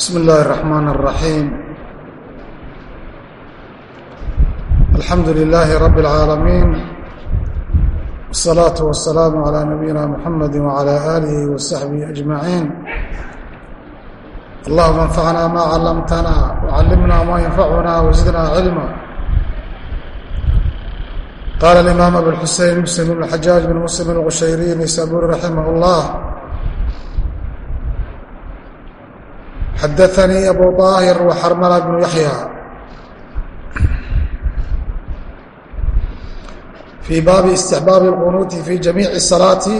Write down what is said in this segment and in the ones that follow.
بسم الله الرحمن الرحيم الحمد لله رب العالمين والصلاة والسلام على نبينا محمد وعلى آله وصحبه أجمعين اللهم انفعنا ما علمتنا وعلمنا ما ينفعنا وزدنا علما قال الإمام أبو الحسين مسلم بن الحجاج بن مسلم الغشيري نيسابوري رحمه الله xadaanii abu طaahir وxarmla bnu yaxya fii baabi istixbaabi اlqunuuti fi jamiici الsalaati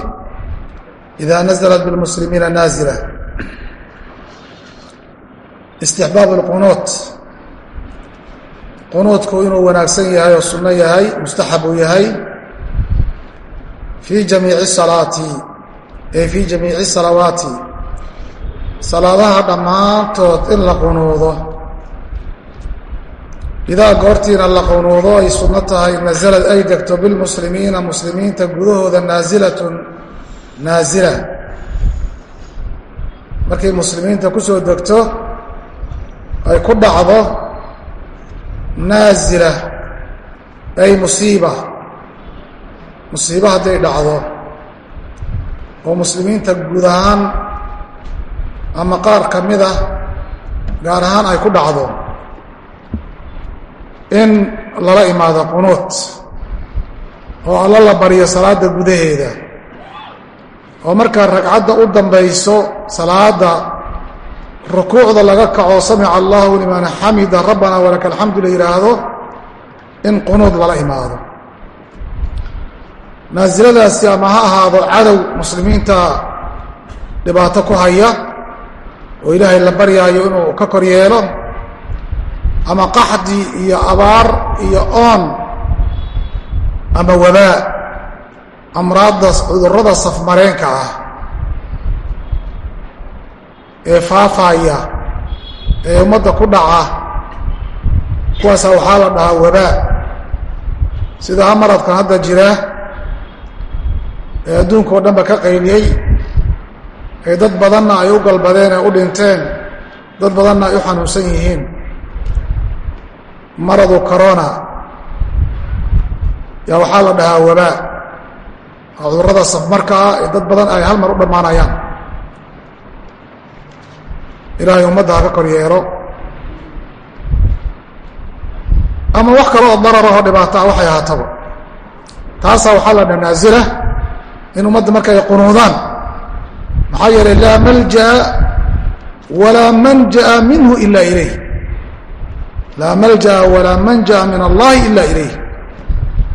ida naزlat bاlmuslimiina naazila istixbaab اlqunuut qunuudku inuu wanaagsan yahay oo sunno yahay mustaxab uu yahay fii jamiici salaati ee fii jamiici salawaati salaadaha dhammaantood in la qunuudo. Idaa goortiina la qunuudo ay sunno tahay nasalad ay degto bilmuslimiina muslimiinta gudahooda naasilatun naasila markay muslimiinta ku soo degto ay ku dhacdo naasila ay musiiba. Musiibo hadday dhacdo oo muslimiinta guud ahaan ama qaar ka mid ah gaar ahaan ay ku dhacdo in lala imaado qunuut oo alla la baryo salaadda gudaheeda. Oo markaa ragcadda u dambayso salaadda rukuucda laga kaco samica allahu liman xamida rabbana walaka alxamdu la yidhaahdo in qunuud lala imaado. Naasiladaasi ama ha ahaado cadow muslimiinta dhibaato ku haya oo ilaahay la baryaayo inuu ka kor yeelo ama qaxdi iyo abaar iyo oon ama wabaa amraadda cudurrada safmareenka ah ee faafaaya ee ummadda ku dhaca kuwaasa waxaa la dhahaa wabaa sida amaradkan hadda jira ee adduunka oo dhanba ka qayliyey ee dad badanna ay u galbadeen ee u dhinteen dad badanna ay u xanuunsan yihiin. Maradu corona. Yaa waxaa la dhahaa wabaa cudurrada safmarka ah ee dad badan ay hal mar u dhammaanayaan. Ilaahay ummadda ha ka kor yeelo. Ama wax kale oo dararahoo dhibaata ah waxay ahaataba. Taasaa waxaa la dhaha naasila in ummadda marka ay qunuudaan maxaa yeelay laa malja'a walaa manja'a minhu ila ilayh. Laa malja'a walaa manja'a min allahi ila ilayh.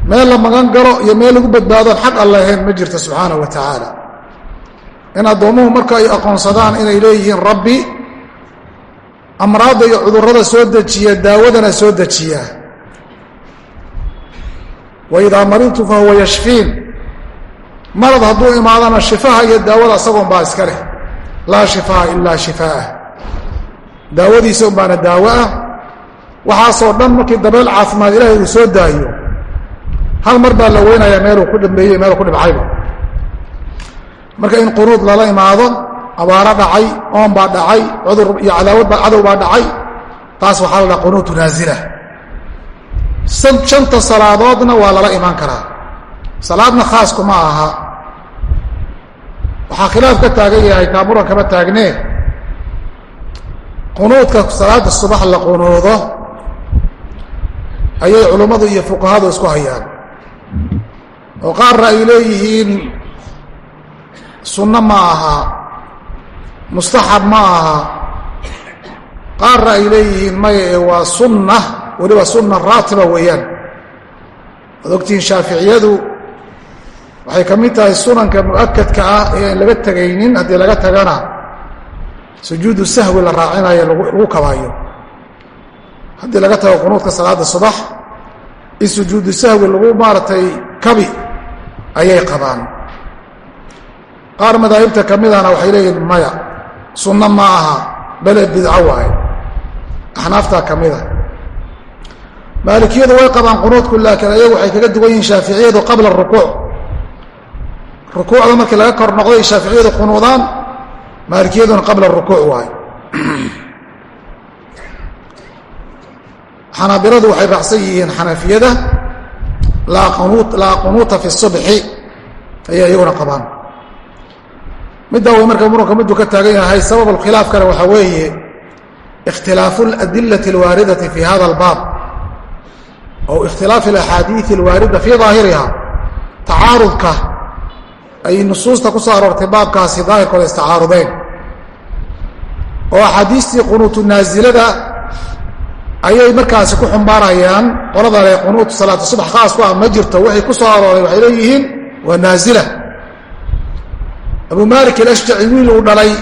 Meel la magan galo iyo meel lagu badbaadoon xaq ahayn ma jirto subxaanahu wa tacaala in addoommuhu marka ay aqoonsadaan inay leeyihiin rabbi amraadda iyo cudurrada soo dejiya daawadana soo dejiya. Wa idaa maridtu fa huwa yashfiin marad hadduu imaadana shifaha iyo daawada asagoon baa iska leh. Laa shifaa ilaa shifaa'ah daawadiisa un baana daawo ah. Waxaasoo dhan markii dabeel caafimaad ilaahay uu soo daayo hal mar baa la weynayaa meeluu ku dhambeeyey meeluu ku dhibcayba. Marka in qunuud lala imaado abaaro dhacay oon baa dhacay cudur iyo cadaawad baa cadow baa dhacay taas waxaa la dhaha qunuutu naasila shanta salaadoodna waa lala imaan karaa. Salaadna khaasku ma aha waxaa khilaaf ka taagan yahay kaamuran kama taagnee qunuudka salaada subax la qunuudo ayay culummadu iyo fuqahadu isku hayaan. Oo qaarna ay leeyihiin sunno ma aha mustaxab ma aha. Qaarna ay leeyihiin maya ee waa sunna weliba sunna raatiba weeyaan. Waad ogtihiin shaaficiyadu waxay ka mid tahay sunanka mu'akadka ah ee aan laga tegaynin haddii laga tagana sujuudu sahwi la raacinayo lagu kabaayo. Haddii laga tago qunuudka salaada subax in sujuudu sahwi lagu maaragtay kabi ayay qabaan. Qaar madaahibta ka midana waxay leeyihiin maya sunno ma aha bale bidco waaye. Axnaaftaa ka mida maalikiyadu way qabaan qunuudku laakiin ayagu waxay kaga duwan yihiin shaaficiyadu qabla rukuuc rukuucda markii laga kor noqday shaaficiyadu qunuudaan maalikiyaduna qabla rukuuc waayo xanaabiladu waxay raacsan yihiin xanafiyada laa qunuuta fi subxi ayay iyaguna qabaan middaa way marka muranka miduu ka taagan yahay sabab khilaafkana waxaa weeye ikhtilaafu اladilati اlwaaridati fi hada اlbaab ow ikhtilaafi اlaxaadiiثi اlwaarida fii daahiriha tacaarudka ay nusuusta ku soo aroortay baabkaasi daahirkooda istacaarudeen oo axaadiistii qunuutu naasilada ayay markaasi ku xumbaarayaan. Qolada le qunuutu salaatu subax khaas ku ah ma jirto waxay ku soo arooray waxay leeyihiin waa naazila. Abu maalik alashjaci wiil uu dhalay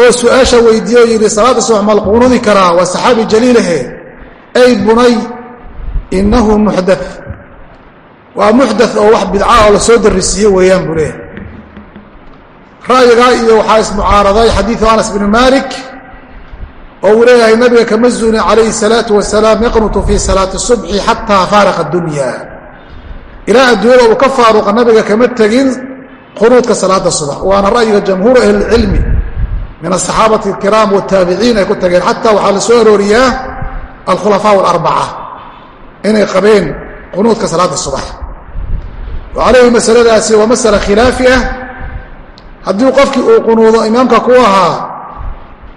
oo su'aasha weydiiye oo yidhi salaada subax ma lqunuudi karaa waa saxaabi jaliilahe ay bunay innahu muxda waa muxda oo wax bidca oo la soo darisiiye weeyaan buu leeyahay. Ra'yigaa iyo waxaa ismucaaraday xadiidu anas bni maalik oo uu leeyahay nabiga kama zuni calayhi salaatu wasalaam yaqnutu fii salaati subxi xataa faaraqa dunya. Ilaa adduunyada uu ka faaruqa nabiga kama tegin qunuudka salaada subax. Waana ra'yiga jamhuur ahlilcilmi min asaxaabati alkiraam wataabiciin ay ku tageen. Xataa waxaa la arooriyaa alkhulafaa alarbaca inay qabeen qunuudka salaada subax wa calayhi masaladaasi waa masala khilaafi ah haddii qofkii uu qunuudo imaamka ku ahaa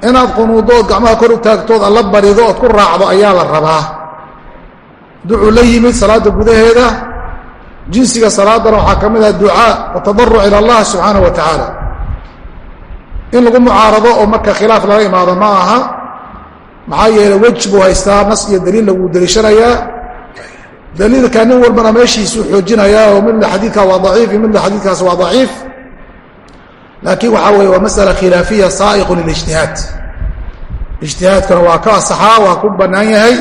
inaad qunuuddo ood gacmaha kor u taagtood alla barido ood ku raacdo ayaa la rabaa ducuu la yimid salaadda gudaheeda jinsiga salaadana waxaa ka mid ah ducaa watadaruc ila allah subxaana wa tacaala in lagu mucaarado oo marka khilaaf lala imaado ma aha maxaa yeele wej buu haystaa nas iyo daliil laguu deliishanayaa daliilka nin walbana meeshiisuu xoojinayaa oo midla xadiidka waa daciif iyo midla xadiidkaas waa daciif. Laakiin waxaa weye waa masala khilaafiya saa'iqun lilijtihaad. Ijtihaadkuna waa ka asaxaa waa ku bannaan yahay.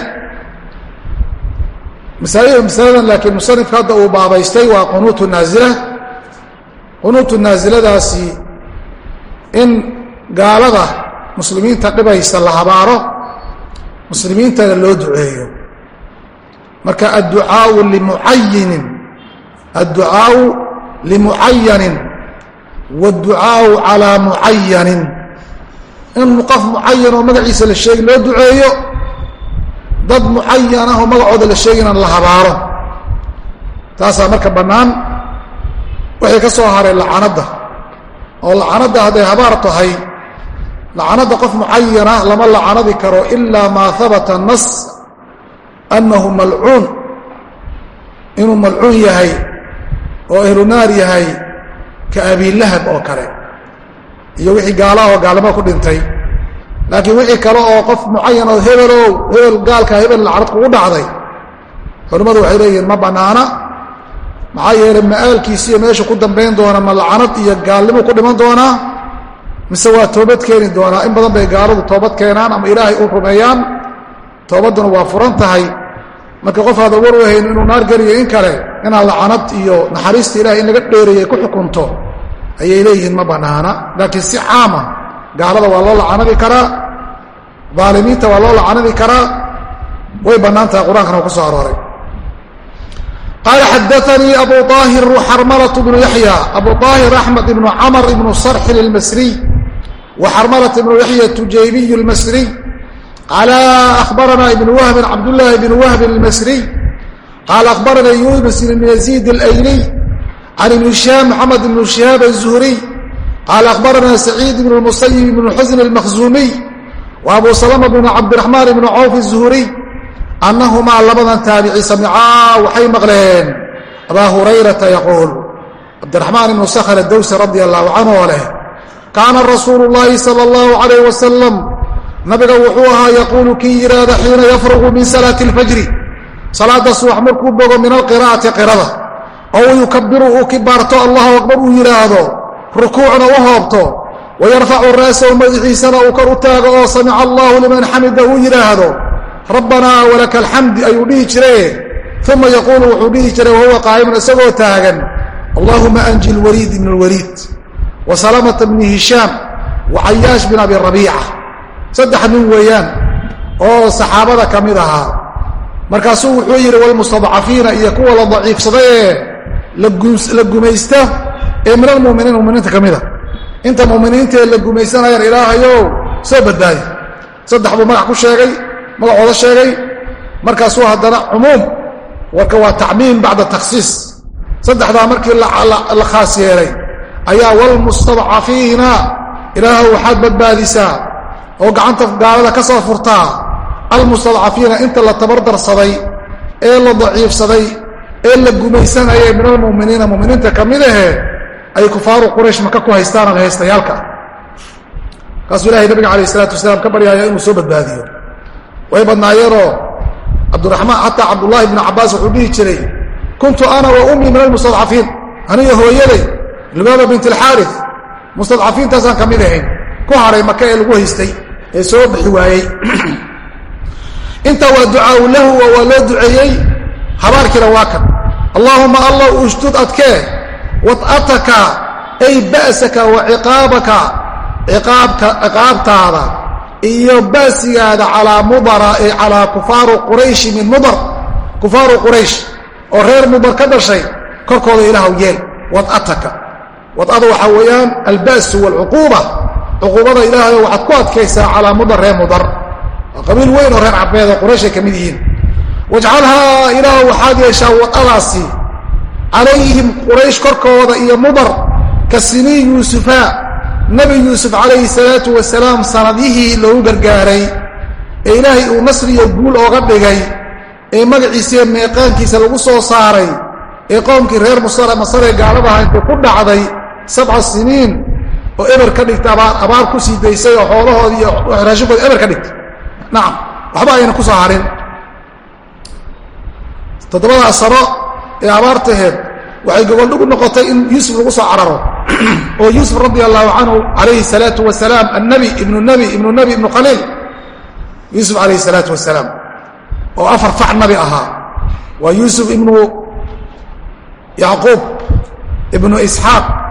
Masaladan laakiin musanifka hadda uu baabaystay waa qunuutu naazila. Qunuutu naasiladaasi in gaalada muslimiinta dhibaysa la habaaro muslimiintana loo duceeyo marka adducaau limucayinin adducaau limucayanin wاdducaau calىa mucayanin in qof mucayan oo magaciisa la sheegi loo duceeyo dad mucayan ah oo magacooda la sheegina la habaaro. Taasaa marka bannaan waxay ka soo hareen lacanadda oo lacanadda hadday habaar tahay lacanadda qof mucayana lama lacanadi karo ilaa maa habata nas annahu malcuun inuu malcuun yahay oo ahlu naar yahay ka abiilahab oo kale iyo wixii gaalaha oo gaalnimo ku dhintay laakiin wixii kale oo qof mucayan oo hebelow hebel gaalka hebel lacanad kugu dhacday culimmadu waxay leeyihiin ma bannaana maxaa yeelay ma'aalkiisiiyo meesha ku dambayn doona ma lacanad iyo gaalnimo ku dhiman doonaa mise waa toobad keeni doonaa in badan bay gaaladu toobad keenaan ama ilaahay u rumeeyaan toobadduna waa furan tahay marka qof aada war u hayno inuu naar geliyo in kale inaad lacanad iyo naxariista ilahay in laga dheereeyay ku xukunto ayay leeyihiin ma bannaana laakiin si caama gaalada waa loo lacanadi karaa aalimiinta waa loo lacanadi karaa way bannaan tahay qur'aankana u ku soo arooray. Qaala xadaanii abu aahir xarmalat bnu yaya abu aahir axmed ibnu camr ibnu sarxin اlmasriy wa xarmalat ibnu yaxya tujaybiy qaala akhbarana ibn wahbin cabdاllahi bn wahbin اlmasriy qaala akhbarana yunus ibn yaziid اlayliy can ibn shihaab moxamed ibn shihaab الzuhriy qaala akhbarana saciid ibn اmusayib ibn xusn اlmakhzuumiy wa abu salma bn cabdiraxmaan ibn cawf الzuhriy annahumaa labadan taabici samicaa waxay maqleen abaa hurayrata yaquul cabdiraxmaan ibnu sakhr adowsi radia allahu canhu oo leh kaana rasuulu llaahi sala allahu calayh wasalam nabiga wuxuu ahaa yaquulu kii yidhaahda xiina yafruqu min salaati alfajri. Salaada subax markuu bogo min alqiraa'ati qirada oo yukabiru uu kibaarto allahu akbar uu yidhaahdo rukuucna u hoobto wayarfacu ra'sahu madaxiisana uu kor u taago oo samica allahu liman xamida uu yidhaahdo rabbanaa walaka alxamdi ayuu dhihi jire uma yaquulu wuxuu dhihi jiray wahuwa qaa'imun isagoo taagan allahuma anji lwaliid ibn lwaliid wa salamata bni hishaam wa cayaash bin abi rabiica saddex nin weeyaan oo saxaabada ka mid ahaa. Markaasuu wuxuu yidhi walmustadcafiina iyo kuwa la daciifsada ee la gumaysta ee min almuminiin muminiinta ka mida inta muminiintaee la gumaysanayaan ilaahayow soo badbaadi. Saddex buu magac ku sheegay magacooda sheegay. Markaasuu haddana cumuum warka waa tacmiim bacda takhsiis saddexdaa markii la khaas yeelay ayaa walmustadcafiina ilaahu waxaad badbaadisaa oo gacanta gaalada ka soo furtaa almustadcafiina inta la tabardarsaday ee la daciifsaday ee la gumaysanayay min almuminiina muminiinta ka mid ahe ay kufaaru quraysh maka ku haystaan haystayaalka. Kaasuu ilahay nabiga calayh isalaatu wasalaam ka baryaaya inuu soo badbaadiyo. Way badnaayeenoo cabdiraxmaan xataa cabdullaahi bnu cabbaas wuxuu dhihi jiray kuntu ana wa ummii min almustadcafiin aniga hooyaday lubaaba bint alxaari mustadcafiintaasaan ka mid ahayn ku hadhay maka ee lagu haystay ee soo bixi waayey. Intaa waa ducaau lahu waa loo duceeyey habaarkiina waa kan. Allaahuma allah ushdud adkee wad'ataka ay ba'saka wa ciqaabaka. Ciqaabtaada iyo ba'sigaada calaa mudara ee calaa kufaaru qurayshi min mudar. Kufaaru quraysh oo reer mudar ka dhashay korkooda ilaahw yeel. Wad'ataka wad'ada waxaa weeyaan alba'su waalcuquuba cuquubada ilaahayo waxaad ku adkaysaa calaa mudar reer mudar. Waa qabiil weyn oo reer cabeed oo qurayshay ka mid yihiin. Wajcalhaa ilaah waxaad yeeshaa wad'adaasi. Calayhim quraysh korkooda iyo mudar ka sinii yuusufa nebi yuusuf calayhi salaatu wasalaam sanadihii loogu gargaaray. Ee ilaahay uu nasriyo guul ooga dhigay ee magaciisiiyo meeqaankiisa lagu soo saaray ee qoomkii reer musare masaree gaaladaha intay ku dhacday sabca siniin oo eber ka dhigta abaar ku sii daysay oo xoolahoodii iyo raashinkooda eber ka dhigtay nacam waxba ayna ku soo harin toddobadaas sano ee abaartaheed waxay goboldhigu noqotay in yuusuf lagu soo cararo. Oo yuusuf radi allahu canhu calayhi salaatu wasalaam annabi ibnu nabi ibnu nabi ibnu khaliil yuusuf calayhi salaatu wasalaam oo afar fac nabi ahaa. Waa yuusuf ibnu yacquub ibnu isxaaq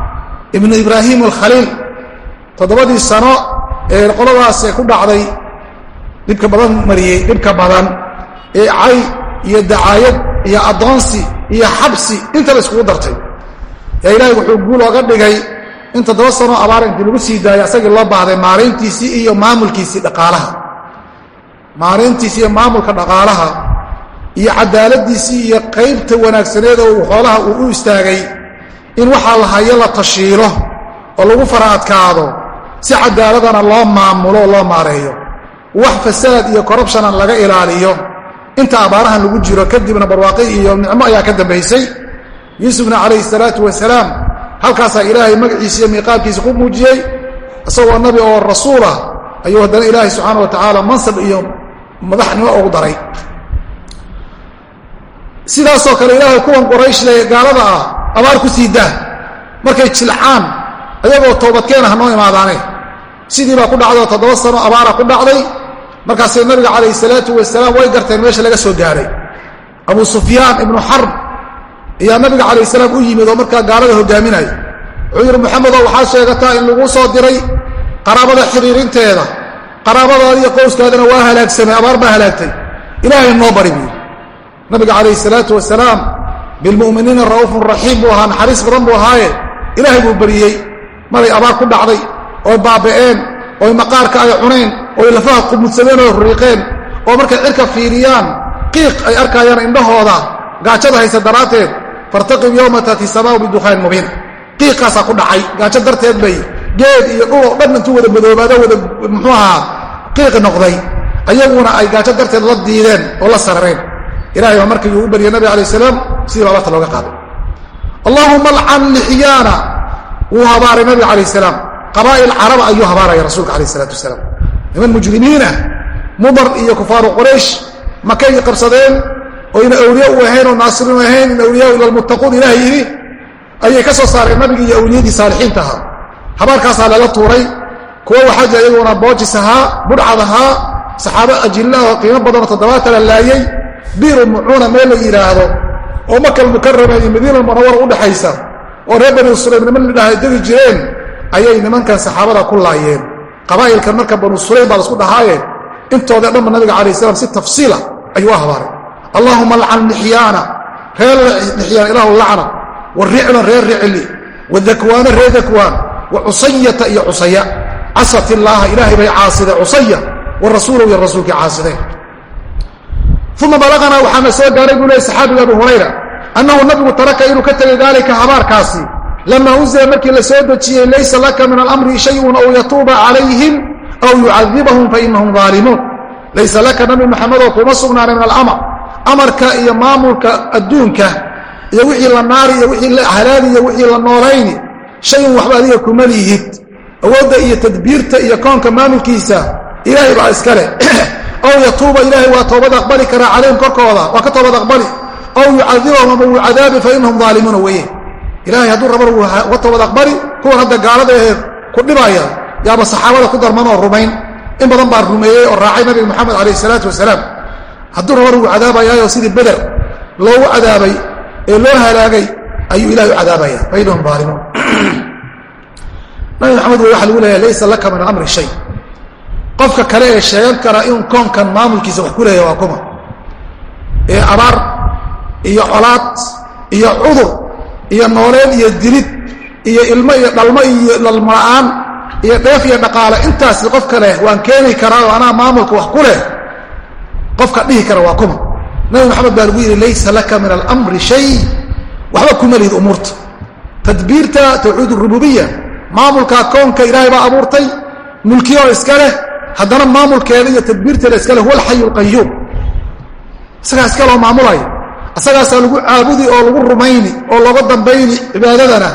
ibnu ibraahim alkhaliil toddobadii sano ee qoladaas ku dhacday dhibka badan mariyey dhibka badan ee cay iyo dacaayad iyo addoonsi iyo xabsi inta la iskugu dartay. Yaa ilaahay wuxuu guul oga dhigay in toddoba sanoo abaar intii lagu sii daayay asagii loo baahday maarayntiisii iyo maamulkiisii dhaqaalaha. Maarayntiisii iyo maamulka dhaqaalaha iyo cadaaladiisii iyo qaybta wanaagsaneed oo xoolaha uu u istaagay in waxaa la hayo la tashiilo oo lagu fara adkaado si cadaaladana loo maamulo oo loo maareeyo. Wax fasaad iyo corrubshanan laga ilaaliyo inta abaarahan lagu jiro kadibna barwaaqi iyo nicmo ayaa ka dambaysay yuusufna calayhi salaatu wasalaam halkaasaa ilaahay magaciisa iyo miiqaabkiisa ku muujiyey isagoo nabi oo rasuulah ayuu haddana ilaahay subxaana wa tacaala mansab iyo madaxnimo ugu daray. Sidaasoo kale ilaahay kuwan qurayshle gaalada ah abaar ku sii daa. Markay jilcaan ayagoo toobadkeena ha noo imaadaane. Sidii baa ku dhacday oo toddoba sano abaara ku dhacday. Markaasay nabiga calayhi salaatu wasalaam way garteen meesha laga soo gaaray. Abu sufyaan ibnu xarb ayaa nabiga calayh salaam u yimid oo markaa gaalada hogaaminaya wuxuu yidhi moxamedow waxaa sheegataa in laguu soo diray qaraabada xiriirinteeda. Qaraabadaada iyo qowskaadana waa halaagsamay abaar baa halaagtay. Ilaahay noo bari buu yidhi. Nabiga calayhi salaatu wasalaam bilmu'miniina ra'uufun raxiim buu ahaa naxariis badan buu ahaaye ilaahay buu bariyey maray abaar ku dhacday oy baaba'een oy maqaarka ay cunayn oy lafaha qumudsadeen oo riiqeen oo markay cirka fiiriyaan qiiq ay arkayaan indhahooda gaajada haysa daraadteed fartaqib yowma taati samaau bidukhaan mubiin qiiqaasaa ku dhacay gaajo darteed bay geed iyo dhul oo dhan intuu wada madoobaado wada muxuu ahaa qiiqi noqday ayaguna ay gaajo darteed la diideen oo la sarareen ilahay baa markii u baryay nabig alay salaam sidii baa barta looga qaaday. Allaahuma alcan lixyaana wuu habaaray nabiga calayh salaam. Qabaa'il caraba ayuu habaaraya rasuulka alayh isalaatu wasalaam. Niman mujrimiinah mudar iyo kufaaru quraysh makay qabsadeen oyna awliya u ahayn oo naasiriin u ahayn in awliyaa ila lmuttaquun ilaah yidhi ayay ka soo saareen nabigii iyo awliyadii saalixiinta ahaa. Habaarkaasaa lala tuuray kuwo waxaaji ayaguna boojis ahaa budhcad ahaa saxaabo ajilla oo qiimo badanoo toddobaatan la laayey biiru mucuuna meel la yidhaahdo oo makal mukarama iyo madiina munawara udhaxaysa oo reer bani sulaym niman lidhaha degi jireen ayay nimankan saxaabada ku laayeen. Qabaa'ilkan marka banu sulaym baa lasku dhahaaye intooda dhanba nabiga calayh salam si tafsiila ayuu u habaaray allaahuma alcan lixyaana reer lixyaan ilaahu lacna wa riclan reer ricli wa dakwaana reer dakwaan wa cusayata iyo cusaya. Casat illaaha ilaahay bay caasideen cusaya wa rasuulahu iyo rasuulkii caasideen uma balaganaa waxaana soo gaaray buu leey saxaabiga abu hurayra annahu nabigu taraka inuu ka tegay daalika habaarkaasi lama unzila markii la soo dejiyey laysa laka min alamri shayun aw yatuuba calayhim aw yucadibahum fainahum daalimuun laysa laka nabi maxamedoo kuma sugnaana min alamr amarka iyo maamulka adduunka iyo wixii la naari iyo wixii la halaali iyo wixii la noolayni shayun waxba adiga kuma lihid awoodda iyo tadbiirta iyo koonka maamulkiisa baa iskale ow yatuuba ilaahay waa toobad aqbali karaa calayhim korkooda waa ka toobad aqbali ow yucadibahum ama uu cadaabi fa daalimuuna weeye ilaahay hadduu rabana uga toobad aqbali kuwan hadda gaalada ee ku dhibaya yaaba saxaabada ku darman oo rumayn in badan baa rumeeyey oo raacay nabiga moxamed calayh isalaatu wasalaam hadduu rabana wuu cadaabayaayoo sidii beder loogu cadaabay ee loo halaagay ayuu ilahay u cadaabaya fa inahum daalimuun nabi maxamed waxa lagu leeyahay laysa laka min amri shay qofka kale ee sheegan kara inuu koonkan maamulkiisa wax ku leeyahy waa kuma. Ee abaar iyo colaad iyo cudur iyo nooleen iyo dilid iyo ilmo iyo dhalmo iyo dhalmala'aan iyo dheef iyo dhaqaale intaasi qofka leh waan keeni karaa oo anaa maamulka wax ku leh qofka dhihi kara waa kuma. Nabi maxamed baa lagu yidhi laysa laka min alamri shay. Waxba kuma lihid umuurta. Tadbiirta tawxiid rububiya maamulka koonka ilaahay baa abuurtay mulkiyo iska leh haddana maamulkeeda iyo tadbiirteeda iska leh huwa alxayu alqayuum isagaa iska loo maamulaya. Isagaasaa lagu caabudi oo lagu rumayni oo looga dambayni cibaadadana.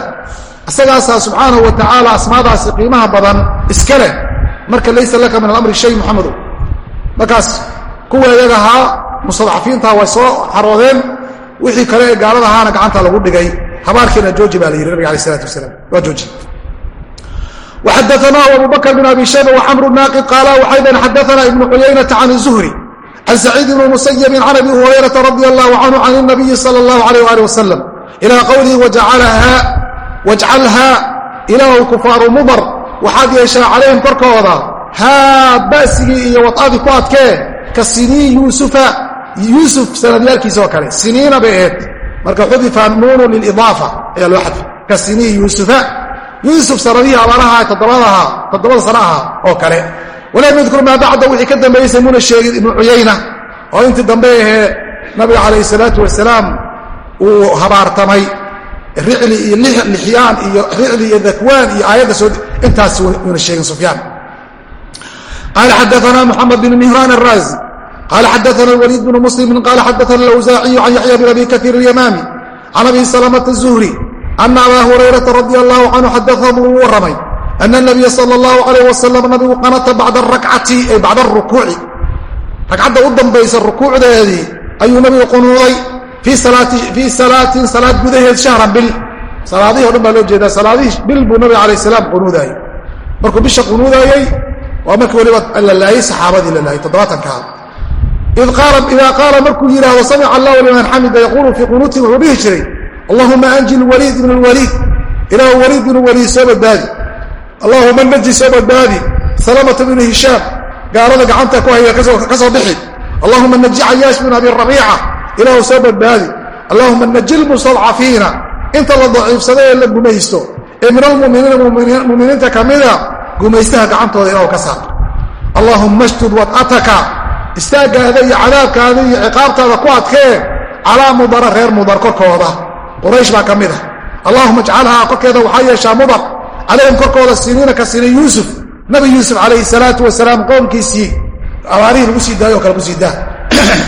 Isagaasaa subxaanahu wa tacaala asmaadaasi qiimaha badan iska marka laysa laka min alamri shay muxamedow markaas kuwa iyagahaa mustadcafiinta way soo xaroodeen. Wixii kale ee gaalada ahaana gacanta lagu dhigay. Habaarkiina jooji baa la yidhi nabig alay isalatu wasalaam waa jooji وxadثnah abu bkr بن abi shayba وxmr naaqid qaala وayضا xadثna iبن cuyaynaةa can الزhri can سacيid بn muسyب can abi hurayraةa radي الlah canhu can النabiyi slى الlah عalيه alih وasلم ilى qowlihi wajcalhaa ilaahu kufaaru mudr waxaad yeeshaa calayhim korkooda haa ba'sigii iyo wad'adii ku adkee ka sinii yuusufa yuusuf sanadyaalkiisa oo kale siniina bay ahayd marka xudifa nuunu lilidaafa ayaa loo xadfay ka sinii yuusufa yuusuf sanadihii abaaraha toddobada sana aha oo kale. Walam yadkur maa bacda wixii ka dambaysay muna sheegin ibnu cuyayna oo intii dambe ahee nabiga calayh salaatu wasalaam uu habaartamay. Ricli iyo lixyaan iyo ricli iyo dakwaan iyo aayadda soo intaas muuna sheegin sufyaan. Qaala xadaana muxamed bn mihraan araazi qaala xadaana waliid bnu muslimin qaala xadaana alawsaaciyu can yaxya bn abi kaiir alyamaami can abi salamata zuhri ana abaa hurayrata radia allahu canhu xadaahum uu warramay ana nabiya sala allahu calayh wasalam nabigu qanata bacda arakcati ay bacda arukuuci ragcadda u dambaysa rukuucdeedii ayuu nabigu qunuuday fii salaatin salaad gudaheed shahran bil salaadihii o dhan baa loo jeedaa salaadihii bil buu nabiga alayh salaam qunuudaayey markuu bisha qunuudaayey waa markii waliba la laayey saxaabadii la laayey toddobaatankaa id qaala markuu yidhaahdo samica allahu liman xamida yaquulu fii qunuutii wuxuu dhihi jiray allahuma anji waliid ibn lwaliid ilaahu waliid binu waliid soo badbaadi. Allahuma naji soo badbaadi. Salamata bnu hishaam gaalada gacanta ku haya ka soo bixi. Allahuma naji cayaash bin abi rabiica. Ilaahu soo badbaadi. Allahuma naji lmustadcafiina inta la daciifsada ee la gumaysto. Ee min almuminiina muminiinta ka mida gumaystaha gacantooda ilaahu ka saar allahuma ashdud wad'ataka. Istaaggaada iyo cadaabkaada iyo ciqaabtaada ku adkee calaa mudara reer mudar korkooda quraysh baa ka mid ah. Allahuma ajcalhaa korkeeda waxaa yeeshaa mudar. Calayhim korkooda siniina ka sini yuusuf. Nabi yuusuf calayhi salaatu wasalaam qoomkiisii abaarihii lagu sii daayo o kale ku sii daa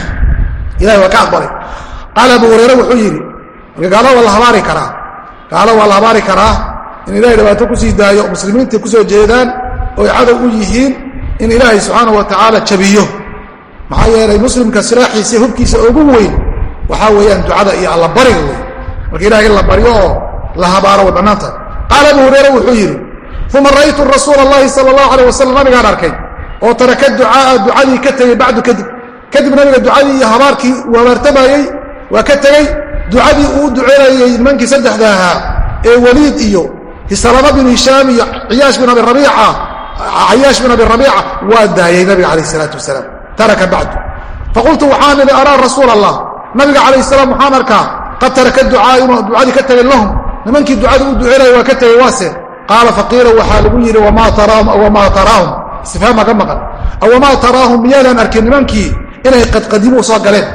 ilahay waa ka aqbalay. Qaala abu hureyre wuxuu yidhi gaalo waa la habaari karaa. Gaalo waa la habaari karaa in ilahay dhibaato ku sii daayo muslimiintai ku soo jeedaan oy cadow u yihiin in ilaahay subxaana wa tacaala jabiyo. Maxaa yeelay muslimka silaaxiisa hubkiisa ugu weyn waxaa weeyaan ducada iyo allabariga wey marka ilahay in la baryo oo la habaaro way bannaan tahay qaala abu hureyre wuxuu yidhi uma ra'aytu rasuula allahi sala allahu alayh wasalam nabigaan arkay? Oo taraka ducaaa ducadii ka tegey bacdu kadib. Kadib nabiga ducadii iyo habaarkii uu waa ka tegey ducadii uu duceynayey nimankii saddexda ahaa ee weliid iyo hisalama bin hishaam iyo ciyaash bin abi rabiica cayaash bin abi rabiica waa daayey nabiga calayh isalaatu wasalaam. Taraka bacdu. Faqultu waxaan idhi araa rasuula allah nabiga calayh salaam waxaan arkaa qad taraka ducaa inuu ducadii ka tegay lahum. Nimankii ducada u duceynaya waa ka tegey waase. Qaala faqiila waxaa lagu yidhi wamaa taraahum istifhaama ka maqan. Awamaa taraahum? Miyaadan arkin nimankii inay qadqadimu soo galeen.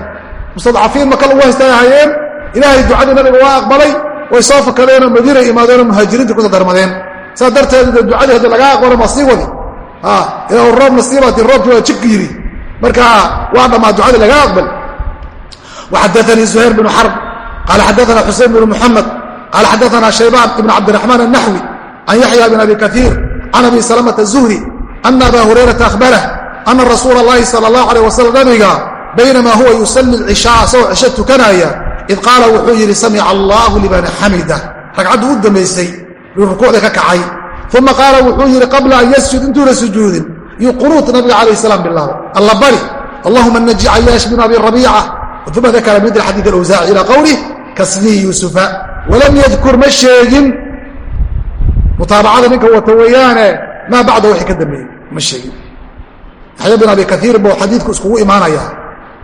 Mustadcafiin maka lagu haysta ay hayeen ilaahay ducadii nabiga waa aqbalay way soo fakadeenoo madiinay imaadeenoo muhaajiriinta ku soo darmadeen saa darteed de ducadii haddi lagaa aqbalo ma sii wadi. Ilaa roob nasiibati roobkii waa jig yidhi marka waa dhammaa ducadii lagaa aqbal. Waxadaanii zuhayr bnu xarb qaala xadaana xusein bnu muxamed qaala xadaana shaybaan ibn cabdiraxmaan annaxwi can yaxya bn abi kaiir can abi salamata zuhri ana aba hurayrata ahbarah ana rasuula اllahi sala اllahu alيh wasalam nabiga baynamaa huwa yusalli cishaa isagoo cisho tukanaya id qaala wuxuu yidhi samica allahu liman xamida ragcaddu u dambaysay yuu rukuucda ka kacay uma qaala wuxuu yidhi qabla an yasjud intuuna sujuudin yuu qunuut nabiga calayh salaam bilaabo alla bari allahuma naji cayaash bin abi rabiica uma dakara mid xadiid alawsaaci ilaa qowlih kasmii yuusufa walam yadkur ma sheegin. Mutaabacada ninka wata weeyaane maa bacda wixii ka dambeeyey ma sheegin. Yaxya bin abi kaiir buu xadiidku iskugu imaanayaa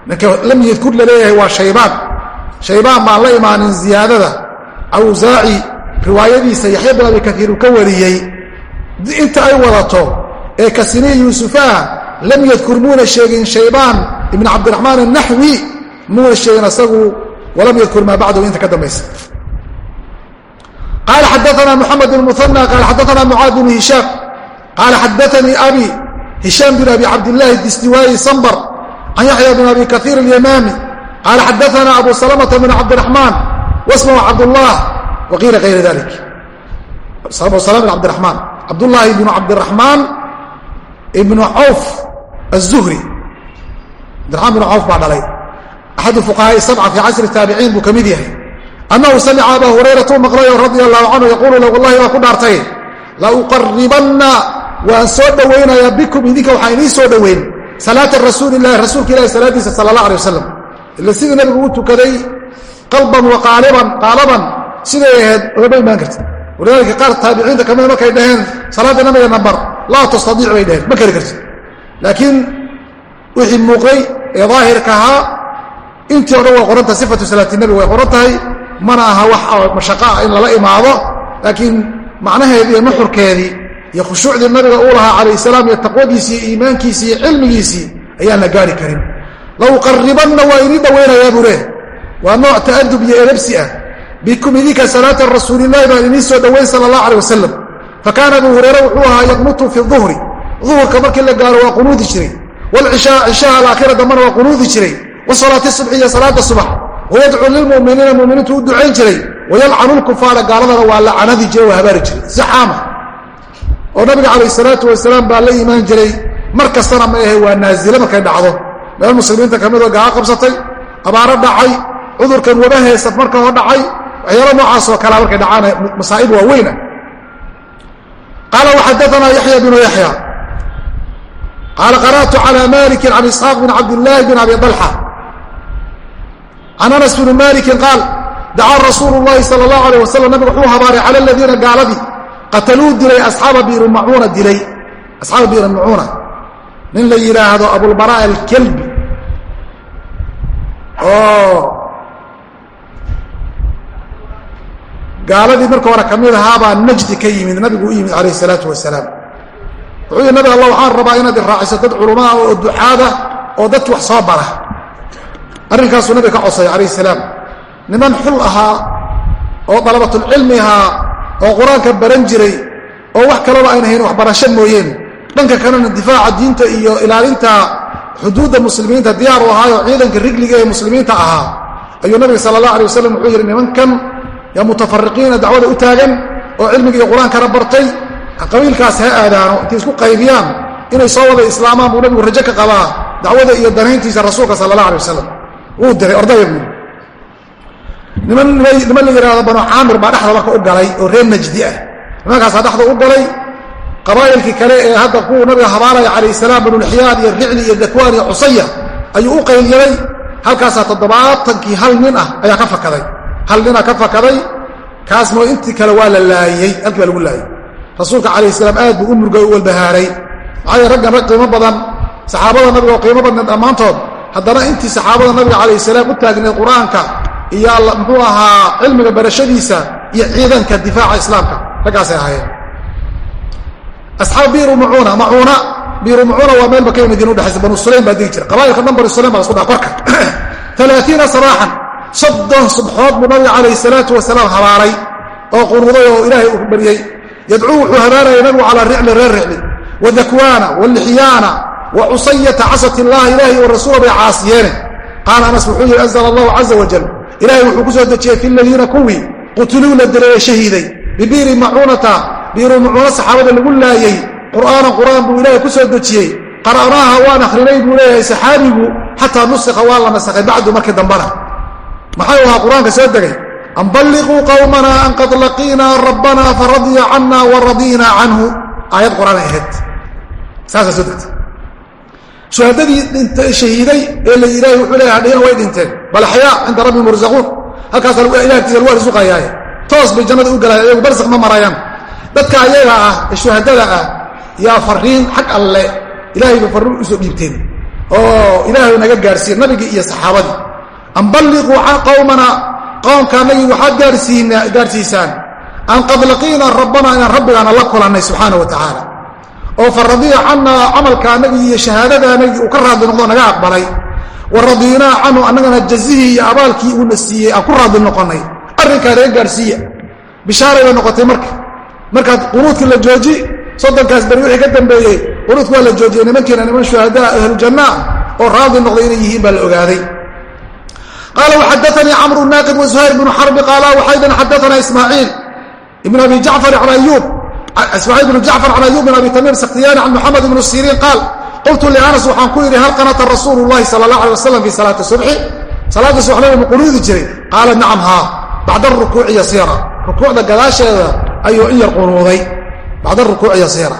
ninka lam yadkur la leeyahay waa shaybaan. Shaybaan baan la imaanin ziyaadada. Awsaaci riwaayadiisa yaxya bin abi kaiir uu ka wariyey. Inta ay wadato ee kasiniya yuusufaah lam yadkur muuna sheegin shaybaan ibn cabdiraxmaan annaxwi muuna sheegin asagu walam yadkur maa bacdahu inta ka dambaysa. Qaala xadaana muxamed bn muana qaala xadaana mucaad bn hishaam qaala xadaanii abi hishaam bin abi cabdillaahi distiwaayi sambar can yaxya bn abi kaiir alyamaami qaala xadaana abu salamata bn cabdiraxmaan wasmahu cabdullah waqiila kayra dalik abu bn cabdiraxmaan cabdullaahi bnu cabdiraxmaan ibnu cawf aلzuhri cabdiraxmaan bnu cawf baa dhalay axadu fuqahaai sabca fii casri taabiciin buu ka mid yahay annahu samica abaa hurayrata u maqlayo radia allahu canhu yaquulu lahu wallahi waa ku dhaartay la uqaribanna waan soo dhowaynayaa bikum idinka waxaa inii soo dhoweyn salaata rasuuli illahi rasuulka ilahi salaadiisa sala allah alay wasalam ila sidii nabigu u tukaday qalban wa qaaliban qaalaban siday ahayd ogama imaan karti walidaalika qaar taabiciinta kamida markay dhaheen salaadda nabiga nambar laa tastadiic bay dhaheen ma kari karti laakiin wixii muuqday ee daahirka ahaa dhan way qoran tahay sifatu salaati nebi way qoran tahay mana aha wax mashaqo ah in lala imaado laakiin macnaheedii iyo nuxurkeedii iyo khushuucdii nabiga uu lahaa calayh salaam iyo taqwadiisii iyo iimaankiisii iyo cilmigiisii ayaan la gaari karin. Low qaribanna waa inii dhowaynayaa buu leh waa nooc ta'adub iyo edabsi ah. Bikum idinka salaata rasuulilahi baan inii soo dhoweyn sala allah aleh wasalam fa kaana abu hureyre wuxuu ahaa yaqnutu fi duhri duhurka markii la gaaro waa qunuudi jiray. Wlcishaa cishaha alaakhira dambana waa qunuudi jiray wasalaati subxi iyo salaada subax wayadcuu lilmuminiina muminiintu u ducayn jiray. Wayalcanu lkufaara gaaladana waa lacanadi jiray waa habaari jiray. Si caama oo nabiga calayh salaatu wasalaam baa la imaan jiray mar kastana ma ahe waa naazile markay dhacdo. Meel muslimiinta ka midoo gaalo qabsatay abaaro dhacay cudurkan waba haysad marka hor dhacay waxyaalo noocaasoo kalea markay dhacaan masaa'ib waaweyna qaala waxadaanaa yaxya binu yaxya qaala qara'tu calى maliki can isxaaq bn cabdillaahi bn abi طalxa can anas bni maalikin qaal dacaa rasuulu llahi sal اllahu alيh wasalam nabigu wuxuu habaaray cala aladiina gaaladii qataluu dilay asxaaba biirmacuuna dilay asxaaba biirmacuuna nin la yidhaahdo abulbara alkelbi. Oo. Gaaladii marka hore ka mid ahaabaa najdi ka yimid nabigu u yimid calayh isalaatu wasalaam. Wuxuu yidhi nabi allah waxaan rabaa inaad iraaciso dad culamaah ah oo ducaada oo dadki wax soo bara arrinkaasuu nabiga ka codsay calayh salaam. Niman xul ahaa oo dalabatulcilmi ahaa oo qur'aanka baran jiray oo wax kalaba ayna hayn waxbarasho mooyeen. Dhanka kalena difaaca diinta iyo ilaalinta xuduudda muslimiinta diyaar u ahaayoo ciidanka rigliga ee muslimiinta ahaa. Ayuu nabiga sala allah alay wasalam wuxuu yidhi nimankan yaa mutafariqiina dacwada u taagan oo cilmiga iyo qur'aankana bartay qabiilkaas ha aadaano intay isku qaybiyaan inay soo wada islaamaan buu nabigu rajo ka qabaa dacwada iyo danayntiisa rasuulka sala allah alay wasalam wuu diray ordaya buuri niman la yidhahdo banu caamir baa dhexda marka u galay oo reer najdi ah. Nimankaasaa dhexda u galay. Qabaa'ilkii kale ee hadda kuwuu nabiga habaaraya calayh salaam banulxiyaan iyo ricli iyo dakwaan iyo cusaya ayuu u qaylyaday halkaasaa toddobaatankii hal nin ah ayaa ka fakaday. Hal nina ka fakaday. Kaas moo intii kale waa la laayey halkii baa lagu laayey rasuulka calayh salaam aad buu u murgay u walbahaaray. Maxaa yee raggan rag qiimo badan. Saxaabada nabiga oo qiimo badneed dhammaantood haddana intii saxaabada nabiga calayh salaam u taagneed qur'aanka iyo muxuu ahaa cilmiga barashadiisa iyo ciidanka difaaca islaamka raggaasay ahaayeen. Asxaab biiru macuuna macuuna biirumucuuna waa meel maka madiina udhexaysa banu sulaym baa degi jira. Qabailka dhan banu sulaym baa isku dhaa korka alaaiina sabaaxan soddon subxood buu nabiga calayh salaatu wasalaam habaaray oo qunuuday oo ilaahay uu baryey yadcuu wuxuu habaaraya nabigu calaa ricli reer ricli. Wa cusayata casat illaah ilaahay wa rasuula bay caasiyeene qaala anas wuxuu yidhi anzla allahu caza wajal ilaahay wuxuu ku soo dejiyey fi ladiina kuwii qutuluu la direeye shahiiday bibiiri macuunata biiru macuuna saxaabada lagu laayey qur'aanan qur'aan buu ilaahay ku soo dejiyey. Qara'naaha waan akhrinay buu leeyahay saxaabigu xataa nusikha waa la nasakhay bacdu markii dambana maxay ahaa? Qur'aanka soo degay. An balliquu an qad laqiinaa rabbana faradya cana waradiinaa canhu. Aayad qur'aan ahayd. Saasaa soo degtay shuhadadii shahiiday ee la ilaahay wuxuu leeyahay dhihina way dhinteen. Bal axyaa cinda rabbihim yurzaquun halkaasa ilahi agtiisa lagu arsuqayaaye toos bay jannada u galayan iyagu barsak ma marayaan. Dadka ayaga ah ee shuhadada ah yaa fariin xag alle. Ilaahay bay farriin u soo dhiibteen. Oo ilaahay naga gaarsiiye nabigii iyo saxaabadii. An balliquu qowmana qoomkaanagii waxaad gaarsiisaan. An qad laqiinaa rabbana inaan rabbigaana la kulannay subxaana wa tacaala oo fa radiya cannaa camalkaanagii iyo shahaadadaanagii uu ka raadli noqdo naga aqbalay. Wa radiinaa canhu annagana jazihii iyo abaalkii uuna siiyey aan ku raadli noqonnay arrinkaa naga gaarsiiya. Bishaaray bay noqotay marka. Markaad qunuudka la jooji soddonkaas beri wixii ka dambeeyey qunuudka waa la joojiyey nimankiina niman shuhadaa ahlujanna oo raadli noqday inay yihiin baa la ogaaday. Qaala waxadaanii camru naaqid wa zuhayr bnu xarbi qaala waxaydan xadaanaa ismaaciil ibn abi jacfar can ayuub ismaaciil bn jacfar can ayub bin abi tamiim sakhtiyani can muxamed ibn siriin qaal qultu lianas waxaan ku yidhi hal qanata rasuulu llahi sala allah alay wasalam fii salaati subxi salaadda subaxnaba ma qunuudi jiray qaala nacam haa bacda arukuuci yasiira rukuucda gadaasheeda ayuu in yar qunuuday bacda arukuuci yasiira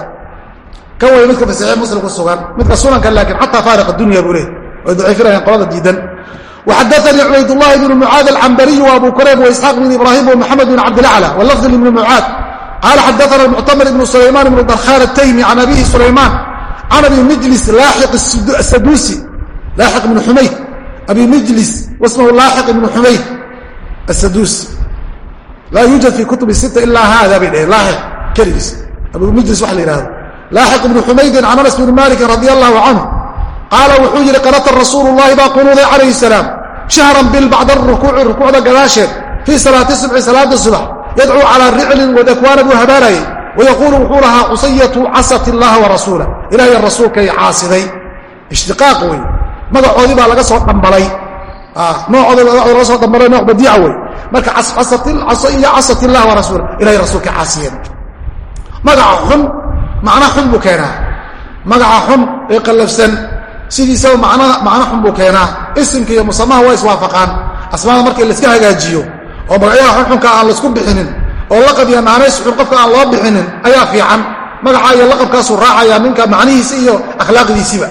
ka wey midka fi saxiix muslim ku sugan midka sunanka laakiin xataa faariq adunya buu leey way daciifinayaan qolada diidan waxadaanii cubaydllahi bnu mucaad alcambariyu wa abu kurayb waisxaaq bn ibraahim wa maxamed bn cabdilacla walafdi ibni mucaad qaala xadaana muctamar ibnu sulaymaan ibnu barkhaan ataymi can abihi sulaymaan can abi mijlis laaxiq asaduusi laaxiq ibnu xumayd abi mijlis wasmahu laaxiq ibnu xumayd asaduusi laa yuujad fii kutubi sita ilaa haada bay dheheen laaxiq keligiis abu mijlis waxa la yidhahdo laaxiq ibnu xumaydin can anas bni maalikin radia allaahu canhu qaala wuxuu yidhi qanata rasuulu llahi baa qunuuday calayhi salaam shahran bil bacda rukuuci rukuucda gadaasheed fii salaati subxi salaada subax yadcuu calaa riclin wadakwaana buu habaarayay wayaquulu wuxuu lahaa cusayatu casat illaha warasuula ilaahay rasuulkay caasiday ishtiqaaq wey magacoodii baa laga soo dhambalay noocooda laga soo dhambalay nooc badiica wey marka iyo casat illah warasuula ilahay rasuulkay caasiyeen magaca xun macna xun buu keenaa magaca xun ee qallafsan sidiisaba macno xun buu keenaa isimka iyo musamaha waa iswaafaqaan asmaada markii layska hagaajiyo oo magacyaha xunxunka aan laysku bixinin oo laqab iyo naanays xun aan loo bixinin ayaa fiican. Magacaa iyo laqabkaasuu raacayaa ninka macnihiisa iyo akhlaaqdiisiba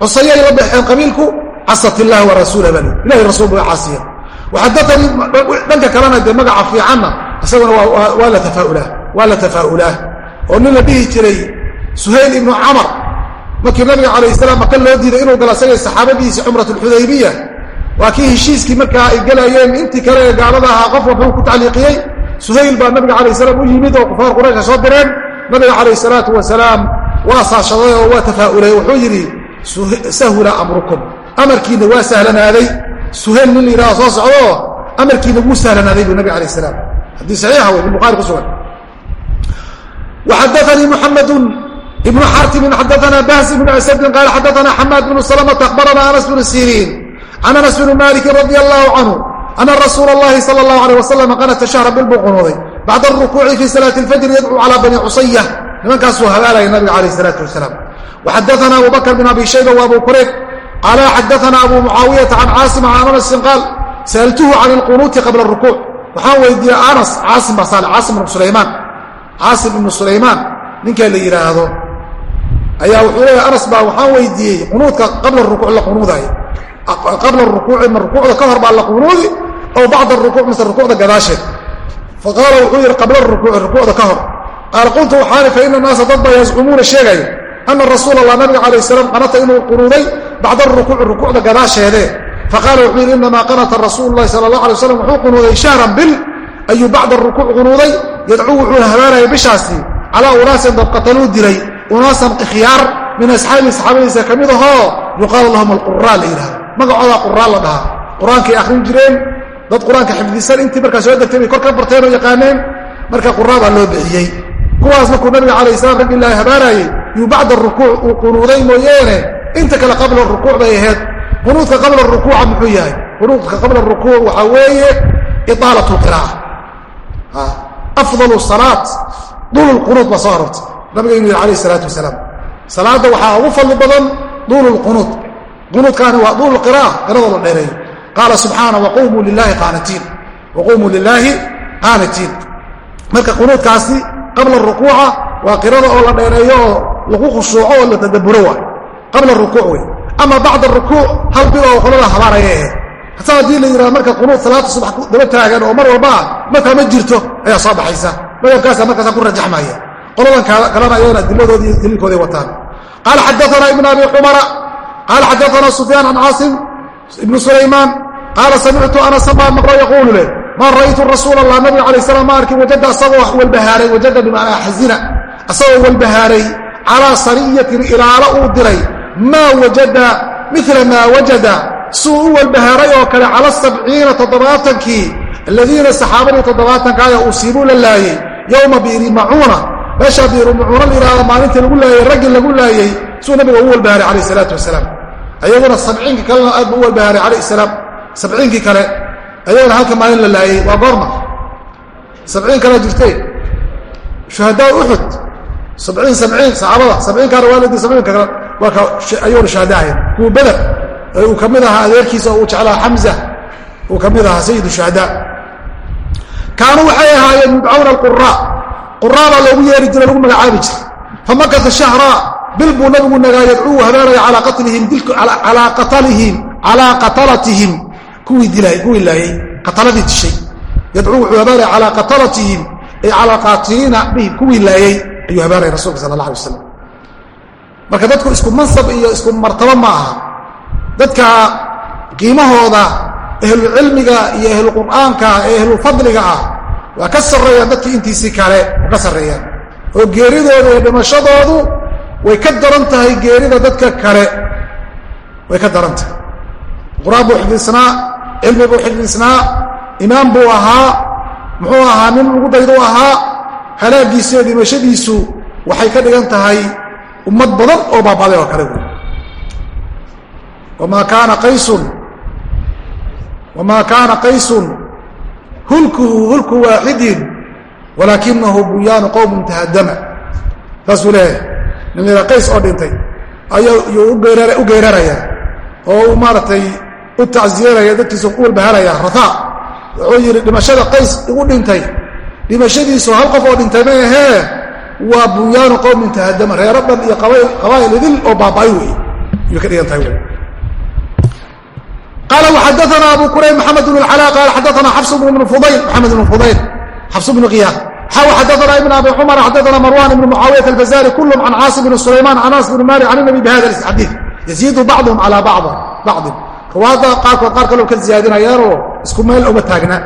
cusayay la baxeen qabiilku casat illahi wa bali ilahi rasuul buu caasiya waxadaanii dhanka kalena dee magaca fiicanna isaguna waa la tafaaulaa waa la tafaa'ulaa. Oo nin la dhihi jiray suhayl ibnu camar markii nabiga calayh salaam maka loo diiday inuu galo asagay saxaabadiisii cumrat alxudaybiya waa kii heshiiskii markaa ay galayeen intii kale ee gaalada ahaa qof wuxuu ku tacliiqiyey. Suhayl baa nabiga calayh salaam u yimid oo kufaar quraysha soo direen. Nabiga calayh salaatu wasalaam waa saashaday oo waa tafaa'ulay. Wuxuu yidhi sahula amrukum. Amarkiina waa sahlanaaday suhayl nin la soo socdoo amarkiina wuu sahlanaaday buu nabiga calayh salaam. Haddii saxiixa wey in bukhari ku sugan. Waxadaanii muxamedun ibnu xartibin xadaana bahs ibnu asadin qaala xadaana xamaad bnu salamata akhbarana anas bnu siriin can anas bni malikin radi allahu canhu ana rasuula اllahi sala اllahu alيh wasalam qanata shahra bil buu qunuuday bacda arukuuci fi salaati اlfajri yadcuu calaa bani cusaya nimankaasuu habaalaya nabiga calayh salaatu wasalaam waxadaana abu bakr bin abi shayba wa abu kurayb qaala xadaana abu mucaawiyata can caasim can anasin qaal sa'altuhu can ilqunuuti qabla rukuuc waxaan weydiiyey anas caasim baa saale caasim ibnu sulaymaan caasim ibnu sulaymaan ninkaa la yidhaahdo ayaa wuxuu leeyahy anas baa waxaan weydiiyey qunuudka qabla rukuuc la qunuudayo qabla rukuuci ma rukuucda ka hor baa la qunuudi ow bacda rukuuc mise rukuucda gadaasheed. Faqaala wuxuu yidhi qabla rukuuci rukuucda ka hor. Qaala qultu waxaani fa ina naasa dad baa yazcumuuna sheegaya ana rasuula allah nabiga calayh salaam qanata inuu qunuuday bacda rukuuci rukuucda gadaasheedee faqaala wuxuu yidhi inamaa qanata rasuulu lahi sala allah alay waslam wuxuu qunuuday shahran bil ayuu bacda rukuuc qunuuday yadcuu wuxuu habaarayay bishaasi calaa unaasin dad qataluu dilay unaasan khiyaar min asxaabii saxaabadiisa ka mid ahoo yuqaalu lahum alquraa la yidhahdo magacooda quraa la dhahaa. Qur'aankay akhrin jireen dad qur'aanka xifdisan intii markaa soo degtay bay kor ka barteen oo yaqaaneen marka quraa baa loo bixiyey. Kuwaas markuu nabiga calayh salaam raggi ilaahi habaarayey yuu bacda rukuuc uu qunuuday mooyeene inta kale qabla rukuuc bay ahayd. Qunuudka qabla rukuuca muxuu yahay? Qunuudka qabla rukuuc waxaa weeye iaalat qira'a. Afdal salaat duul qunuud baa soo arortay. Nabiga inuu yidhi alayh salaatu wasalaam. Salaadda waxaa ugu fadli badan duul lqunuud qunuudkaani waa duul qira'a qiradoo la dheereeyo qaala subxaana waqumuu lilaahi qaanitiin. Waqumuu lilaahi qaanitiin. Marka qunuudkaasi qabla rukuuca waa qirada oo la dheereeyo oo lagu khushuuco oo la tadaburo waay qabla rukuuc wey. Ama bacda rukuuc hal bil oo qolada habaaraya ahayd hataa haddii la yidhaha marka qunuud salaata subax daba taagan oo mar walba ah markaa ma jirto ayaa soo baxaysa. Madabkaasa markaasa ku rajaxmaya. Qoladan kalena ayagana adiladoodi iyo daliilkooday wataan. Qaala xadaana ibn abi cumara qaala xadaana sufyaan can caasim ibnu sulaymaan qaala samictu anasan baa maqlo yaquulu leh maa ra'aytu rasuul allah nabiga alay slam ma arkin wajada asagoo walbahaaray wajada bimanaa xazina asagoo walbahaaray calaa sariyatin ilaalo uu diray maa wajada mila maa wajada suu u walbahaaray oo kale cala sabciina toddobaatankii aladiina saxaabadii toddobaatankaaya usiibuu la laayey yowma biiri macuuna meeshaa biiru macuuna la yidhahdo maalintii lagu laayey raggii lagu laayey suu nabiga ugu walbahaaray calayh isalaatu wasalaam ayaguna sabciinkii kalena aad buu u walbahaaray calayh salaam. Sabciinkii kale ayagana halka maalin la laayey waa goorma. Sabciin kalea jirtay. Shuhadaa uxud sabciin sabciin saxaabada sabciinkaana waalidii sabciinka kale waa ka ayaguna shuhadaahayn kuwa beder uu ka mid ahaa adeerkiisa uu jeclaa xamza uu ka mid ahaa sayid shuhadaa kaanuu waxay ahaayeen yudcawna alquraa quraa baa loogu yeeri jira lagu magacaabi jira famakata shahraa bil buu nabigu nagaa yadcuu habaanaya calaa qatalatihim. Kuwii laayey qataladii dishay yadcuu wuxuu habaanaya calaa qatalatihim ay calaa qaatiliina bihim kuwii laayey ayuu habaanaya rasulka sala allah alay wasalam marka dadku isku mansab iyo isku martabo ma aha. Dadka qiimahooda ahlucilmiga iyo ahluqur'aanka ee ahlufadliga ah waa ka sarreeyaan dadkii intiisii kale ka sarreeyaan. Oo geeridooda iyo dhimashadoodu way ka daran tahay geerida dadka kale. Way ka daran tahay. Qur'aan buu xifdisnaa cilmi buu xifdisnaa imaam buu ahaa muxuu ahaa nin lagu daydu ahaa halaagiisu iyo dhimashadiisu waxay ka dhigan tahay ummad badan oo baabaday oo kale wey wamaa kaana qaysun wamaa kaana qaysun hulkuhu hulku waaxidin walaakinahu bunyaanu qowmin tahadama saasuu leeyahay nin la qays oo dhintay ayuu u geyraraya oo uu maaragtay u tacsiyaraya dadkiisa u walbaharaya rahaa wuxuu yidhi dhimashada qays igu dhintay dhimashadiisu hal qof oo dhintay ma ahee waa bunyaanu qowmin tahadama reero dhan iyo qabaa'il idil oo baaba'ay wey ayuu ka dhigan tahay wey قال وxadثna أbو كرayb محمد بن العلاء قال xadثna xفص بن فضyل محمد بن فضyل xفص بن قyاad xadana ibn abi cumar xadana marwan ibn mucaawiyat alfazari kulm can caasim bn sulayman an anas bn malik can nabi bhada xadii yaziidu bacdum calaa bacdin ruwaadda qaarkood qaar kaloo ka ziyaadinayaanoo isku meel uma taagna.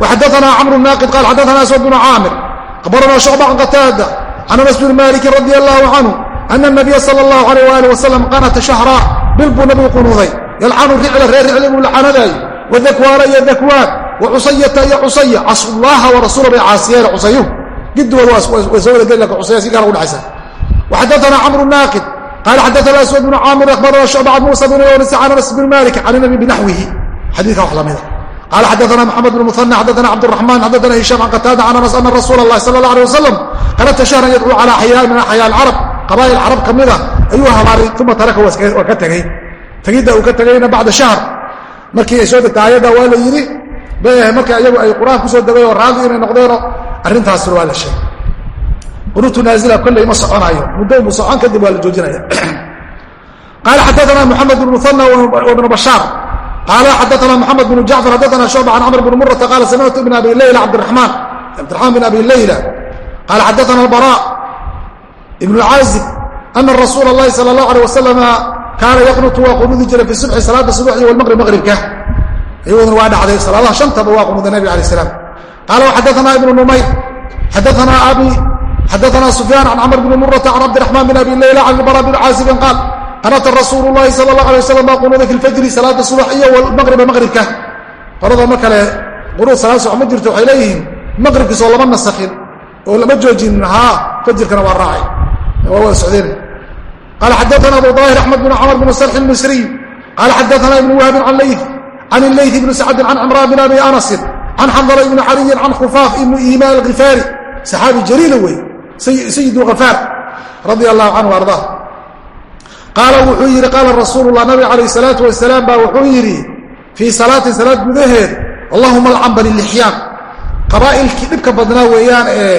Waxadaana camru naaqid qaal xadaana aswad bnu caamir abaranaa shucba can qataada can anas bni maliki radi allahu canhu ana nabiya sal allahu alayh waalih wasalam qanata shahra bil buu nabigu qunuuday yalcanu ricla reer ricli buu lacanadaayey wadakwaana iyo dakwaan wacusayata iyo cusaya casullaha warasuula bay caasiyeen cusayuhu gidigooda way soo wada geli laakiin cusaya si gaara udhexaysa waxadaana camru naaqid qaala xadaana aswad bnu caamir akhbarana shucba can muusa bn yunis can anas bn malik can nabi binaxwihi xadiidka wax lamida qaala xadaana maxamed bn muhana xadaana cabdiraxmaan xadaana hishaam can qataada can anas ana rasuula allahi sala allah alيh wasalam kanata shahran yadcuu calaa xayaan min axyaa alcarab qabaa'il carab ka mida ayuu habaaray uma taraka waa ka tegey tegidda uu ka tegayna bacda shahr. Markii ay soo degta aayadda waa la yidhi bay ahay marka iyagu ay qur-aan ku soo degay oo raalli inay noqdeenoo arrintaasna waa la sheegay qunuutu naazila kolley ma soconaayo muddo mu socon kadib waa la joojinaya qaala xadaana moxamed bn muhana wbnu bashaar qaala xadaana moxamed bn jacfar xadaana shucba can camr bn murata qaala samictu ibn abi leyla cabdiramaan cabdiraxmaan bin abi leyla qaala xadaana albara ibn caazib ana rasuula اllahi sala اllahu alيh wasalama kaana yaqnutu waa qunuudi jiray fi subxi salaada subaxi walmaqrib maqribka iyagooduna waa dhacday salaadaha shantaba waa qunuuday nabig alay slam qaala waxadaana ibnu numayr xadaana abi xadaana sufyaan can camr bni murata can cabdiraxmaan bin abi layla can bara bn caasibin qaal qanata rasuulu llahi sal اllah alay waslam baa qunuuda fi lfajri salaada subax iyo maqriba maqribka qolada ma kale qunuud salaad subax ma jirto waxay leeyihiin maqribkiisoo lama nasakin oo lama joojinin haa fajirkana waa raacay. Waa socdeen. Qaala xadaana abu daahir axmed bn camr bn sarx misriy qaala xadaana ibn wahbin can ley can ilayth bni sacdin can cimraan bin abi anasin can xandala ibni caliyin can khufaaf ibni iimaan alkifaari saxaabi jaliila wey sayid afaar radia allahu canhu ardaa qaala wuxuu yidhi qaala rasuululah nabiga calayh salaatu wasalaam baa wuxuu yidhi fii salaatin salaad gudaheed allahuma alcan bani lixyaan qabaa'ilkii dhibka badnaa weeyaan ee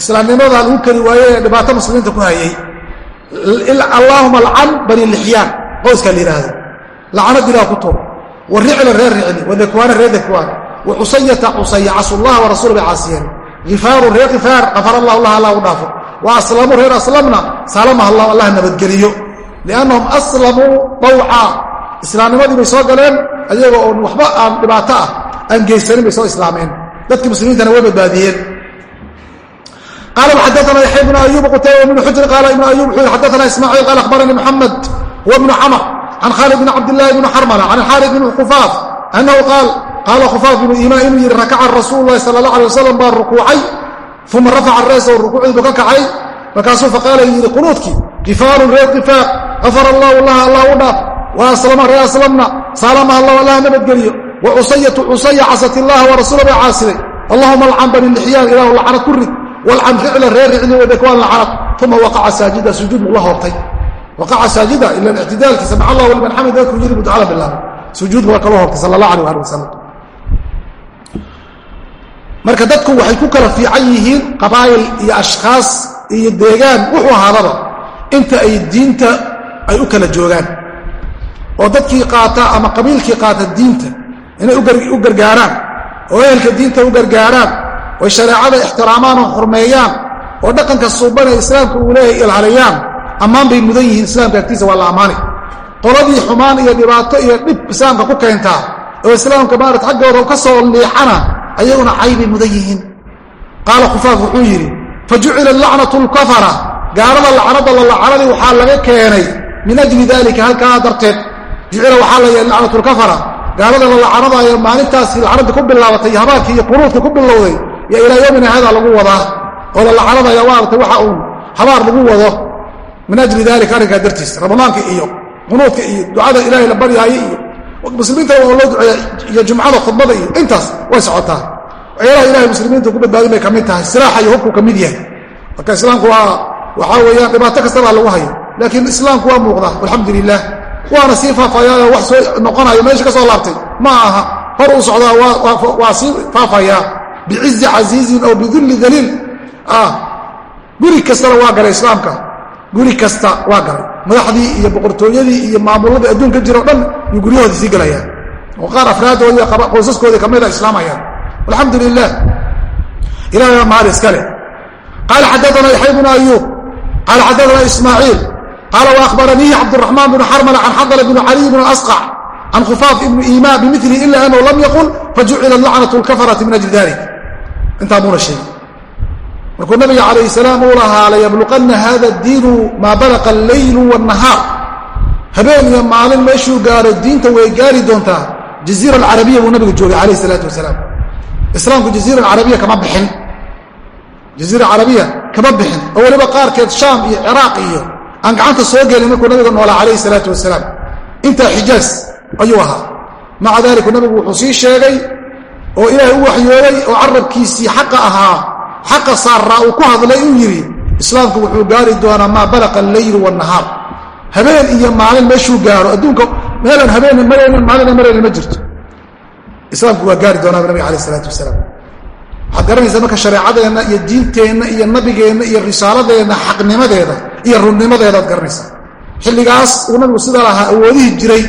islaamnimada lagu keli waaye ee dhibaato muslimiinta ku hayay allaahuma alcan bani lixyaan qoyskaa la yidhaahdo lacanad ilaah ku tuur wa ricla reer ricli wa dakwaana reer dakwaan wa cusayata cusaya casullaha wa rasuul bay caasiyeen ifaaru reer ifaar afar allah lah alla u dhaafo wa aslamu reer aslamna salamaha allah allah nabadgeliyo liannahum aslamuu dawca islaamnimadii bay soo galeen ayaga oon waxba aan dhibaato ah aan geysanin bay soo islaameen dadkii muslimiintana way badbaadiyeen qaala xadaana yaxya bnu ayub qutayba bnu xujr ibnu ayub wuxuu xadaana ismaaciil qaala akhbaranii muxamed huwa bnu camr can khaalid bn cabdillahi bni xarmala can xaalid bn khufaaf annahu qaal qaala khufaaf binu iimaan inuu yidhi rakaca rasuulu lahi sala allah alay wasalam baa rukuucay uma rafaca reesahu rukuucdii buu ka kacay markaasuu faqaala yidhi qunuudkii kifaarun reer kifaar afar allahu laha allah u dhaaf wa aslama reer aslamna saalama allah allaha nabadgeliyo wa cusayatu cusaya casat illaha wa rasuula bay caasiday allahuma alcan bani lixyaan ilaahu lacanad ku rid walcan ricla reer ricli wadakwaan lacanad uma waqaca saajida sujuud buu la hoobtay waqaca saajida ila ictidaalkii samic allah liman xamid dadkuu yidhi buu ducada bilaabay sujuud baa kala hoobtay sala allah alayh ali wasalam marka dadku waxay ku kala fiican yihiin qabaa'il iyo ashkhaas iyo deegaan wuxuu ahaadaba inta ay diinta ay u kala joogaan oo dadkii qaata ama qabiilkii qaata diinta inay u gargaaraan oo ehelka diinta u gargaaraan oy shareecada ixtiraamaan oo xurmeeyaan oo dhaqanka suuban ee islaamka uu leeyahay ilaaliyaan ammaan bay mudan yihiin islaamka agtiisa waa la ammaani. Qoladii xumaan iyo dhibaato iyo dhib islaamka ku keentaa. Oo islaamka maarata xaggooda ka soo liixana ayaguna caybay mudan yihiin. Qaala khufaaf wuxuu yidhi fa jucila lacnatu lkafara gaalada lacnada la lacanadii waxaa laga keenay min ajli dalika halkaa darteed. Jucila waxaa la yeelay lacnatu lkafara gaalada la lacanadaayo maalintaasi lacnadii ku bilaabatay habaarkii iyo qunuudkii ku bilowday iyo ilaa yowmina hada lagu wadaa. Oo la lacanadaya maarata waxa uu habaar lagu wado min ajli dalika arrinkaa dartiis ramadaanka iyo qunuudka iyo ducada ilaahay la baryaayo iyo muslimiinta waa loo duceeya iyo jumcada khudbada iyo intaas way socotaa. Waxyaalaha ilahay muslimiinta ku badbaadin bay ka mid tahay silaaxa iyo hubku ka mid yahay. Marka islaamku waa waxaa weeyaan dhibaato kastabaa lagu hayo laakiin islaamku waa muuqdaa alxamdu lilah waana sii faafayaayo wax soo noqonayo meesha ka soo laabtay ma aha. Hor uu socdaa waa sii faafayaa bicizi casiizin aw bidulli daliil. Guri kastana waa galay islaamka guri kasta waa galay madaxdii iyo boqortooyadii iyo maamuladii adduunka jiro o dhan yuu guryahoodii sii gelayaan oo qaar afraadooda iyo qoysaskoodii kamida islaamayaan alxamdu lilah ilahay baa mahad iska leh. Qaala xadaana yaxya bnu ayuub qaala xadaana ismaaciil. Qaala waahbaraniihi cabduraxmaan bnu xarmala can xadala bnu caliy bn asqac can khufaaf ibnu iimaan bimilihi ila anahu lam yaqul fajucila lacnatu lkafarati min ajli dalik intaa muuna sheegin markuu nabiga calayh salaam uu lahaa layabluqanna hada diinu maa balaqa alleylu wاnahaar habeen iyo maalin meeshuu gaaro diinta way gaari doontaa. Jaziira alcarabiya buu nabiga joogay calayh salaatu wasalaam. Islaamku jaziira alcarabiya kama bixin. Jaziira carabiya kama bixin. Oo weliba qaarkeed shaam iyo ciraaq iyo aan gacanta soo gelin markuu nabiga noolaa calayhi salaatu wasalaam. Intaa xijaaz ayuu ahaa. Maca daliku nabigu wuxuu sii sheegay oo ilaahay u waxyooday oo carabkiisii xaqa ahaa xaqa saaraa uu ku hadlay uu yidhi islaamku wuxuu gaari doonaa maa balaqa alleylu wاnahaar habeen iyo maalin meeshuu gaaro adduunka meelaan habeen maraynin maalina maraynin ma jirto. Islaamku waa gaari doonaa nabiga alayh isalaatu wasalaam. Waxaad garanaysaa marka shareecadeenna iyo diinteenna iyo nabigeenna iyo risaaladeenna xaqnimadeeda iyo runnimadeedaad garanaysaa. Xilligaas uu nabigu sidaa lahaa awoodihii jiray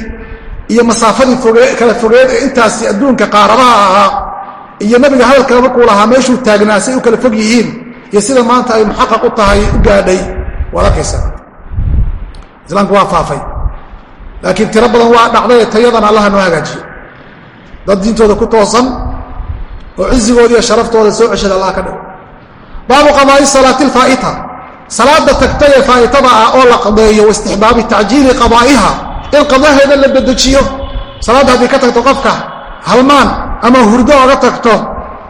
iyo masaafadii kala fogeed ee intaasi adduunka qaarabaha ahaa iyo nabiga hadalkale markuu lahaa meeshuu taagnaa say u kala fog yihiin iyo sida maanta ay muxaqaq u tahay u gaadhay waad arkaysaa. Islaamku waa faafay. Laakiin tiro badan waa dhacday tayadan allaha noo hagaajiyo. Dad diintooda ku toosan oo cizigooda iyo sharaftooda soo ceshada allah ka dhigo baabu qadaai salaati alfaa'ita salaada tagtay ee faa'itada ah oo la qadeeyo waistixbaabi tacjiili qadaa'iha. In qadaheeda la dedejiyo salaadda haddii ka tagto qofka halmaan ama hurdo oga tagto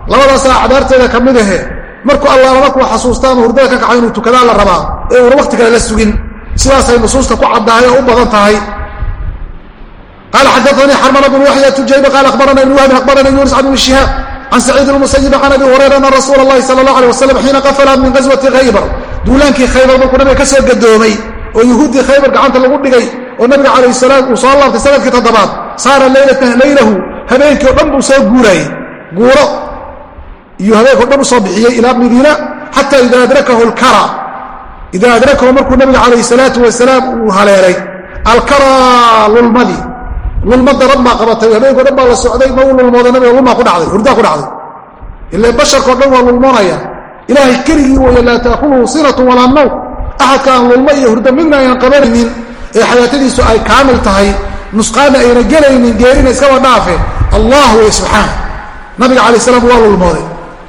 labadaasaa acdaarteeda ka mid ahe markuu allaala markuu xasuusta ama hurdada ka kaco inuu tukadaa la rabaa ee uuna wakti kale la sugin. Sidaasay nusuusta ku caddahay oo u badan tahay. Qaala xadaanii xarmana bnu yaxya tujaybi qaala abarana ibn wahbin abarana yunis can ibni shihaab can saciid ilmusayibi can abi hurayra anna rasuula allahi sala allah alay wasalam xiina qafala min qaswati khaybar. Duulaankii khaybar markuu nabiga ka soo gadoomay oo yuhuuddii khaybar gacanta lagu dhigay oo nabiga calayh salaam uu soo laabtay sannadkii toddobaad saara laylahu habeenkii o dhan buu soo guuraayey guuro. Iyo habeenkao dhan u soo bixiyey ilaa madiina xata ida adrakahu lkara ida adrakahu markuu nabiga calayh salaatu wasalaam uu haleelay alkara lulmadii lulma daran baa qabatay. Habeenko dhan baa la socday ma uu lulmooda nabiga lulmaa ku dhacday hurdaa ku dhacday. Ila basharkao dhan waa lulmoonaya. Ilaahay keligii weeye laa taakuluhu sinatun walaa nawm axadka aan lulmo iyo hurdo midna aynan qabanaynin ee xayaatadiisu ay kaamil tahay. Nusqaana ayna gelaynin geerina iskaba dhaafe allah wey subxaana nabiga calay salaam waa lulmooday.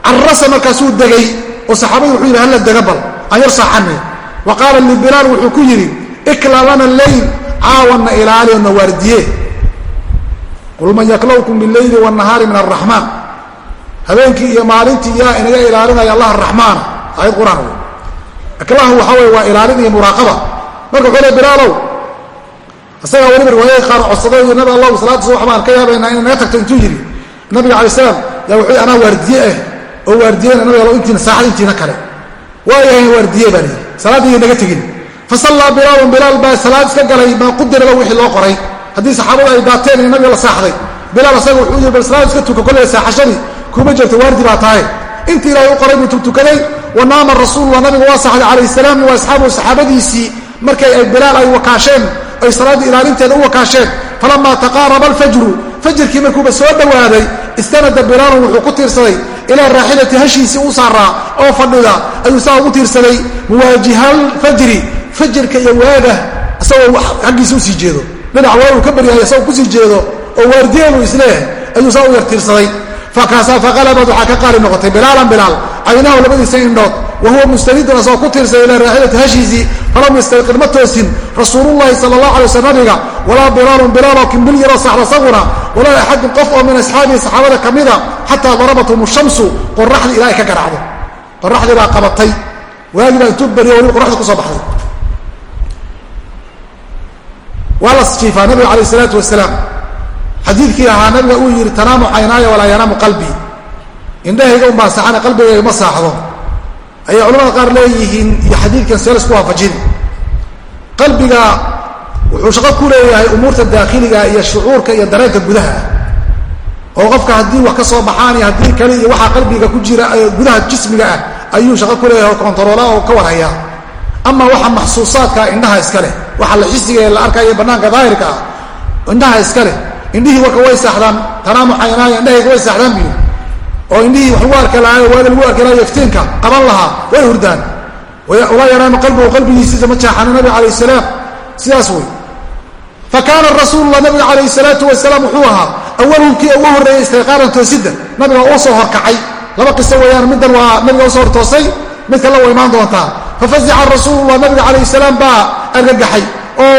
Carrasa markaasuu degay oo saxaabadu wuxuu yidhi halla dega bal? Aan yar saaxanay wa qaala libilaal wuxuu ku yidhi ikla lana leyl caawanna ilaaliyo na waardiye qul man yaklowkum bileyli wاnahaari min araxmaan habeenkii iyo maalintii yaa inaga ilaalinaya allah araxmaan aayad qur'aan wey aklahu waxaa wey waa ilaalin iyo muraaqaba. Marka wuxuu le bilaalow isagaa weliba riwaayada qaar codsaday iyo nabi allahu salaada subax baan ka yaabaynaa inay naga tagto intuu yidhi nabiga alay salaam yaa wuxuu anaa waardiye ah oo waardiyena nabiga allo intiina saacad intiina kale. Waayahay waardiye baan yidhi. Salaaddii naga tegin. Fasallaa bilaalun bilaal baa salaad iska galay maa qudiraba wixii loo qoray. Haddii saxaabadu ay daateen iyo nabiga la saaxday bilaal asaga wuxuu yidhi bal salaad iska tuka kolley saaxashadii kuma jirto waardi baa tahay. Intii ilaahay u qoray buu tutukaday wa naama rasuulula nabiga waa saxday calayh salaam wa asxaabuhu saxaabadiisii markay ay bilaal ay wakaasheen ay salaaddii ilaalinteeda u wakaasheen falamaa taqaaraba alfajru fajrkii markuuba soo dhowaaday istanada bilaalun wuxuu ku tiirsaday ilaa raaxilati hashiisii u saaraa oo fadhida ayuu saa ugu tiirsaday muwaajihaalfajri fajrka iyo waaga isagoo xaggiisa u sii jeedo dhinac waaguu ka baryahay isagoo ku sii jeedo oo waardiyeenu isleeh ayuu saa u yar tiirsaday. Faqalabad waxaa ka qaali noqotay bilaalan bilaal caynahu labadiisa indhood wa huwa mustanidun asagoo ku tiirsaday ilaa raaxilati hashiisii falam yastayqid ma toosin rasuulullahi sala allah alay waslam nabiga walaa bilaalun bilaaloo kimbil yaroo saxda saguna walaa axadun qof oo min asxaabihi saxaabada ka mida xataa darabathum shamsu qoraxdii ilaa ay ka garacdo qoraxdii baa qabatay waagii baa intuu bariyo waliba qoraxda ku soo baxday waa la jiifaa nabiga calayh isalaatu wasalaam xadiidkii ahaa nabiga uu yidhi tanaamu caynaaya walaa yanaamu qalbii indhahayga unbaa saxana qalbigayga ma ayay culamada qaar leeyihiin iyo xadiidkan see la isku waafajin. Qalbiga wuxuu shaqo ku leeyahay umuurta daakhiliga iyo shucuurka iyo dareenka gudaha. Ah oo qofka haddii wax ka soo baxaan iyo haddii kale iyo waxaa qalbiga ku jira gudaha jismiga ah ayuu shaqo ku leeyahay oo kontaroola oo ka warhaya. Ama waxa maxsuusaadka indhaha iska leh waxa la xisiga ee la arkaya bannaanka daahirka ah indhaha iska leh. Indhihii warka way saaxdaan tanaamu indhahayga way saaxdaan bu oo indhihii wax lagu arki lahaayo waaga lagu arki lahayo iftiinka qaban lahaa way hurdaan. Walaa yanaamu qalbigu qalbigiisiisa ma jaaxano nabiga calayh salaam. Sidaas wey fa kaana rasuulula nabiga calayh salaatu wasalaam wuxuu ahaa awalhum kii ugu horreeyey istayqaaran toosidda nabiga uu soo horkacay. Laba qiso weeyaan middan waa nabiga u soo hortoosay mid kale waa imaan doontaa. Fafazica rasuulullah nabiga calayh salaam baa argagaxay oo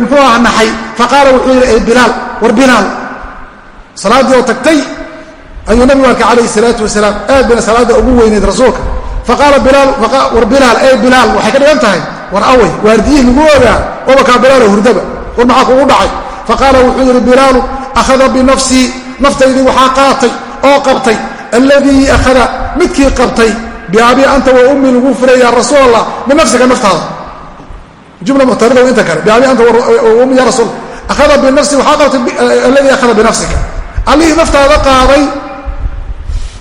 muxuu aha naxay. Faqaala wuxuu yidhi ey bilaal war bilaal salaaddii oo tagtay ayuu nabigu arkay calayhi salaatu wasalaam aad bayna salaadda ugu weyneyd rasuulka. Faqaala war bilaal ey bilaal waxay ka dhigan tahay? War awey waardiyihii lagu ogaa? Obakaa bilaalo hurdaba war maxaa kugu dhacay? Faqaala wuxuu yidhi bilaalu akhada binafsii naftaydii waxaa qaatay oo qabtay alladii akhada midkii qabtay biabi anta wa ummi lagu furay ya rasuul allah binafsika naftaada. Jumla muctarida inta kale biabi anta ummi ya rasuul akhada binafsi waxaa qabtay alladii akhada binafsika. Allihii naftaada qaaday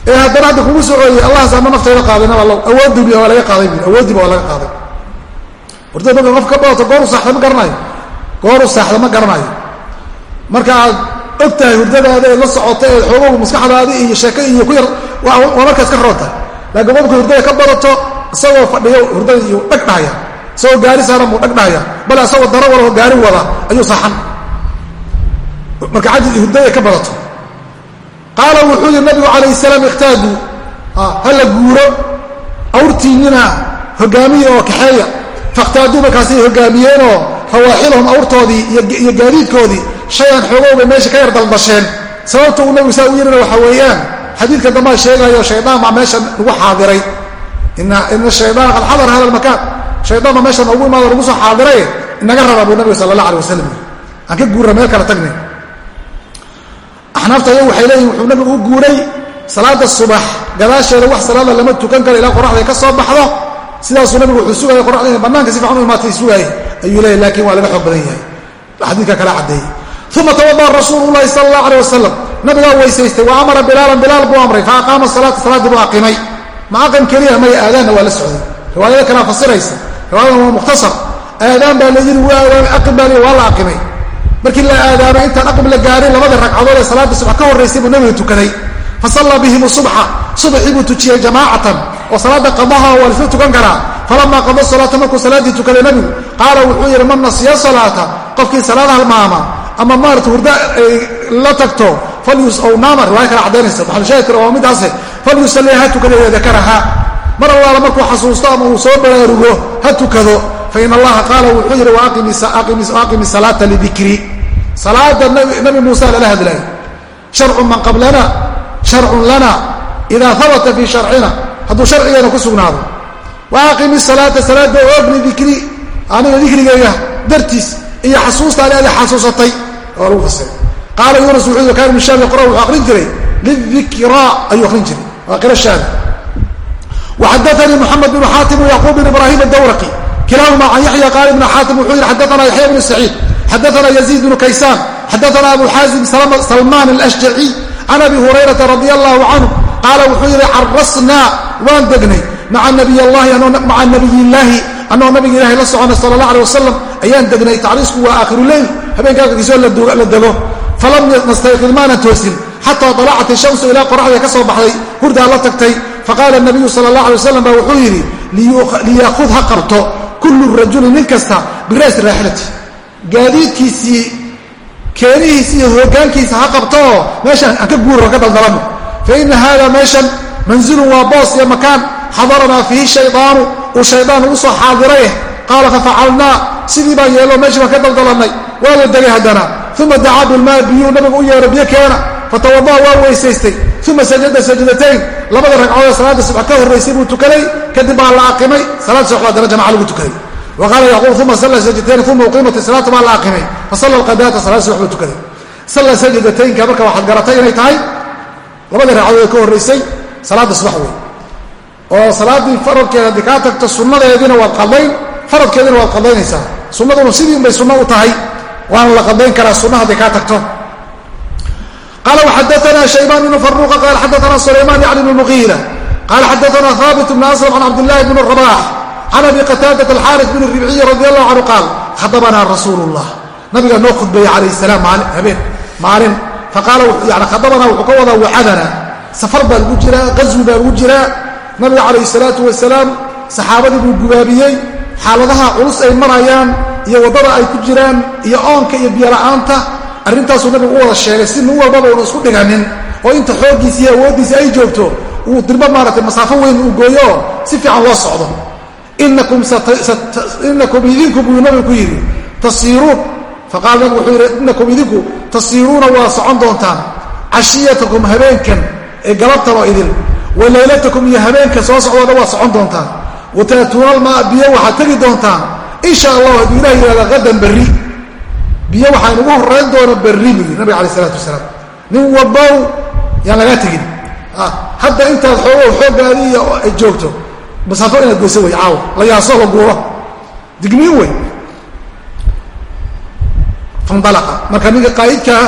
ee haddana hadda kugu socoeyey allahas ama naftayda qaadayna allow awoodii waa laga qaaday awooddiiba waa laga qaaday. Warda marka qof ka badato gooru saaxda ma garanayo gooru saaxda ma garanayo. Marka aad og tahay hurdadaada eed la socota eed xoogogu maskaxdaadi iyo sheeke iyo ku yar waa markaas ka roonta. Laakiin qofka hurdada ka badato isagoo fadhiyo hurdada iyo dhag isagoo gaari saaran buu dhag dhahaya bale isagoo daro walaho gaari wada ayuu saaxan. Marka cajis hurdada ka badato qaala wuxuu yihi nabigu calayh salaam ikhtaaduu ha la guuro. Awrtiinnina hogaamiya oo kaxeeya. Fakhtaaduu markaasay hogaamiyeenoo rawaaxilahum awrtoodii iyo gaadiidkoodii shayan xoogowbay meesha ka yar daldasheen sababta uu nabigu saa u yirina waxa weeyaan xadiidka dambaa sheegayo shaydaan baa meesha lagu xaadiray. Ina shaydaana qad xadara hada makaan shaydaan baa meesha noogu imaado lagu soo xaadiray inaga raba buu nabiga sal allah alay wasalam aan ka guurra meel kala tagnay axnaafta ayagu waxay leeyihiin wuxuu nabigu u guuray salaada subax. Gadaasheeda wax salaada lama tukan karo ilaa qoraxday ka soo baxdo. Sidaasuu nabigu wuxuu sugaya qoraxda inay bannaanka si fiican u imaatay sugaayay ayuu leeyahy laakiin waa laga xoog badan yahay. Xadiidka kala caddeeyey uma tawada'a rasuulu llahi sala allah aleh wasalam nabigaa weysaystay wa amara bilaalan bilaal buu amray fa aqaama salaata salaaddii buu aqimay. Ma aqam keliya maya aadaanna waa la socday. Riwaayada kalaa fasiraysa. Riwaayadan waa mukhtasar aadaan baa la yidhi aqim baa la waa la aqimay markii la aadaamay intaan aqim la gaarin labada ragcadood ee salaadda subax ka horraysay buu nabiga tukaday fa bihim subxa subaxii buu tujiyey jamaacatan oo salaada qadaha waa laisla tukan karaa falamaa qada salaata markuu salaaddii tukaday nabigu qaala wuxuu yidhi man nasiya salaata qofkii salaada halmaama ama maarata hurda ay la tagto aw naama riwaaya kala caddaynaysa maxalushaahidkana waa midaase falyusalli ha tukado ida dakaraha. Mar allaala markuu xasuusto ama uu soo baraarugo ha tukado fain allaha qaala wuxuu yidhi waaqimi salaata lidikri salaada nabi muuse lala hadlaayo sharcu man qablana sharcun lana ida habata fii sharcina hadduu sharcigeena ku sugnaado waaqimi salaata salaada oog lidikri aniga dikrigayga dartiis iyo xasuustaani ada xasuusatay waa lagu fasiray qaala yuunus wuxuu yii kan ibn shaam qora wuxuu aqrin jiray lidikra ayuu aqrin jiray waa qira shaada وxadثnي محamed بن xاatim وyعقوب بن ibrahيm الdwrقي kilahuma can yaحyى qaal بن xاatim wuxuu yihi xadثna yaحyى بن سacيid xadaana yaziid bnu kaysaan xadaana abu xaasim salmaan alashjaciy can abi hurayrata radi allahu canhu qaala wuxuu yidhi carasnaa waan degnay maca nabiyillaahi annoo nabiga ilahi la socona sala allah aleh wasalam ayaan degnay tacriisku waa aakhiru leyl habeenkaa korkiisoo la dego falam nastayqid maanan toosin xataa dalacat ishamsu ilaa qoraxda ka soo baxday hurdaa la tagtay faqaala nabiyu sala allah alay wasalam baa wuxuu yidhi liyakhud ha qarto kullu rajulin nin kasta biraasi raaxilati gaadiidkiisii keenihiisi iyo hoggaankiisa ha qabtooo meeshaan aan ka guuro ka daldalano. Faina hada meeshan manzilun waa boos iyo makaan xadaranaa fiihi shaydaanu uu shaydaan ugu soo xaadiray. Qaala fafacalnaa sidii baan yeelo meeshii baan ka daldalannay. Waa la degay haddana. Uma dacaa bilmaa biyuu nabigu u yeero biyo keena. Fatawada'a waa weysaystay. Uma sajada sajdatayn labada ragcadood salaadda subax ka horraysay buu tukaday kadib baa la aqimay. Salaad subax baa dana jamaca lagu tukaday wa qaala yacquub uma salla sajdatayn uma uqiimat salaatu baa la aqimay fasalla alqadaata salaad subax buu tukaday salla sajdataynka marka waxaad garatay inay tahay labadii ragcadood ka horraysay salaadda subax wey oo salaaddii faradkeeda haddii kaa tagto sunnadeediina waad qadayn faradkeediina waad qadaynaysaa sunnaduna sidii unbay sunno u tahay waana la qadayn karaa sunna hadday kaa tagto qaala waxadaana shaybaan bnu faruuqa qaala xadaana sulaymaan yacni bn muqiira qaala xadaana haabit bn aslam can cabdillahi bn rabax can abi qataadat alxaaris bn ribciyi radi allahu canhu qaal khadabanaa rasuulu llah nabigaa noo khudbeeyey calayh salaam maalin habeen maalin faqaala yani khadabanaa wuxuu ka wadaa wacadana safar baa lagu jiraa qaswi baa lagu jiraa nabiga calayhi salaatu wasalaam saxaabadii buu gubaabiyey xaaladaha culus ay marayaan iyo waddada ay ku jiraan iyo oonka iyo biyola'aanta arrintaasuu nabigu u wada sheegay si nin walbaba una isku dhiganin oo inta xooggiisa iyo ay joogto uu dirbo maaratay masaafo weyn uu gooyooo si fiican loo socdo inakum idinku buu nabigu ku yidhi tasiiruun faqaala nabigu wuxuu yidhi inakum idinku tasiiruuna waa socon doontaan cashiyatakum habeenkan ee galabtaba idil wa laylatakum iyo habeenka soo socdoo dhan waa socon doontaan. Wa taatuuna almaa biyo waxaad tegi doontaan. Insha allahu hadduu ilah yihahda hadan berri. Biyo waxaa inugu horayn doona berri buu yidhi nabiga alay isalaatu wasalaam. Hadda intaad xoogo xooggaadi iyo masaafo inaad goyso wey caawa. La yaaso la guuro. Digmiin wey fandalaqa. Marka ninka qaa'idkaa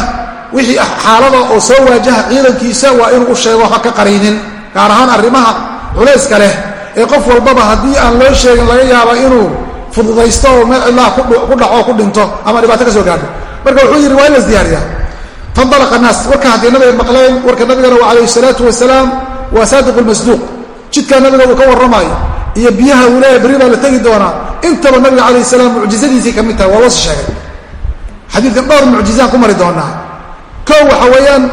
wixii xaalada oo soo waajaha ciidankiisa waa inuu u sheego waxba ka qariinin gaar ahaan arrimaha culayska leh ee qof walbaba haddii aan loo sheegin laga yaaba inuu fududaysto oo meel cidlaha ku dhaco ku dhinto ama dhibaato ka soo gaadho. Marka wuxuu yidhi waa in las diyaariyaa. Fandalaqa naas warka haddii nabiga maqleen warka nabigana waa calayhi salaatu wasalaam waa saadiqu lmasduuq jidkaa nabiga uu ka warramaayo iyo biyaha uu leeyahay berri baa la tegi doonaa intaba nabiga calayhi salaam mucjizadiisii ka mid tahay waa loosi sheegay. Xadiidkan dhowr mucjizaan ku mari doonaa. Kow waxa weeyaan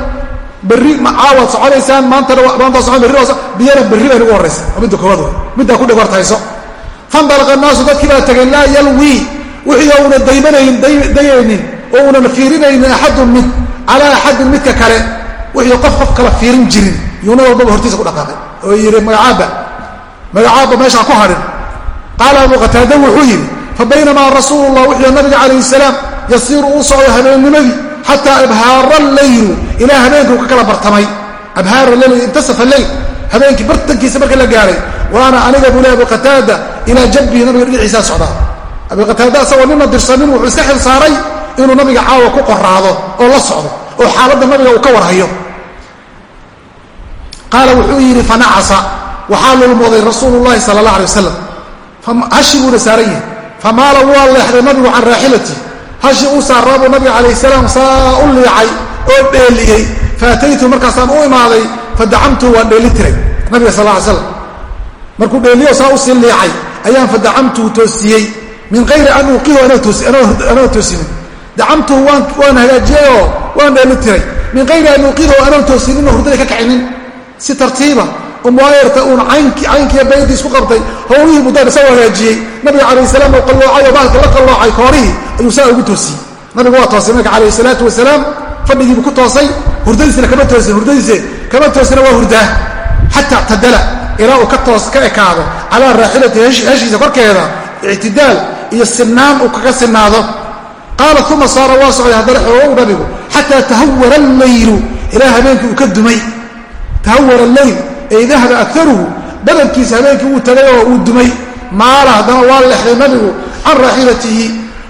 berri caawaad soconaysaan maantamaanta socon berri biyana berri baa nagu horraysa waa midda koowaad wey middaa ku dhigortayso fandalaqa naasu dadkii baa tageen laa yalwii wixii una daymanayn dayaynin oo unan fiirinaynin axadun mid calaa axadin midka kale wixii qof qof kala fiirin jirin. Yuuna walbaba hortiisa ku dhaqaaqay oo yidhi magacaabba magacaabba meeshaa ku hadhin qaala abu qataada wuxuu yidhi fa baynamaa rasuulu llah wuxuu nabiga calayhi salaam yasiiru uu socdo habeennimadii xataa abhaara leylu ilaa habeenkuu ka kala bartamay. Abhaara leyl intasafa leyl habeenkii bartankiisa marka la gaaray waana aniga buu le abu qataada ilaa jabbihi nabiga dhinaciisaa socdaa. Abi qataada asagoo nina dirsanin wuxuu iska xil saaray inuu nabiga caawa ku qoraado oo la socdo oo xaaladda nabiga uu ka warhayo qaala wuxuu yidhi fanacasa waxaa lulmooday rasuulu llahi sala allah alay wasalam hashi buuna saaran yahay famaala waa leexday nabigu can raaxilati hashi uu saaraa buu nabiga calayh salaam saa u liicay oo dheeliyey faataytu markaasaan u imaaday fadacamtuhu waan dheeli tiray nabiga sal ly slam markuu dheeliyo saa u sii liicay ayaan fadacamtuhu toosiyey min ayri an uuqihu anoo toosinin dacamtuhu waan hagaajiyeyoo waan dheeli tiray min ayri an uuqidahu anoo toosinin oo hurdada ka kacinin si tartiiba umuayarta uun caynkiiyo baydii isku qabtay howlihii budaan isagoo hagaajiyey nabiga calayh salaam oo qalloocay oo bahalka la qalloocay koorihii ayuu saa ugu toosiyey. Nabigu waa toosay nabiga calayh salaatu wasalaam fadhigiibuu ku toosay hurdadiisna kama toosin hurdadiise kama toosina waa hurdaa. Xata ictadala ilaa uu ka ekaado calaa raaxilati heshiisa korkeeda ictidaal iyo sinaan uu kaga sinaado qaala uma saara waa socday haddana xoogow nabigu xataa tahawara allaylu ilaa habeenkii uu ka dumay tahawara alleyl ay dahaba akaruhu badankiisa habeenkii wuu tagay oo uu dumay. Maala haddana waa leexday nabigu can raaxilatihi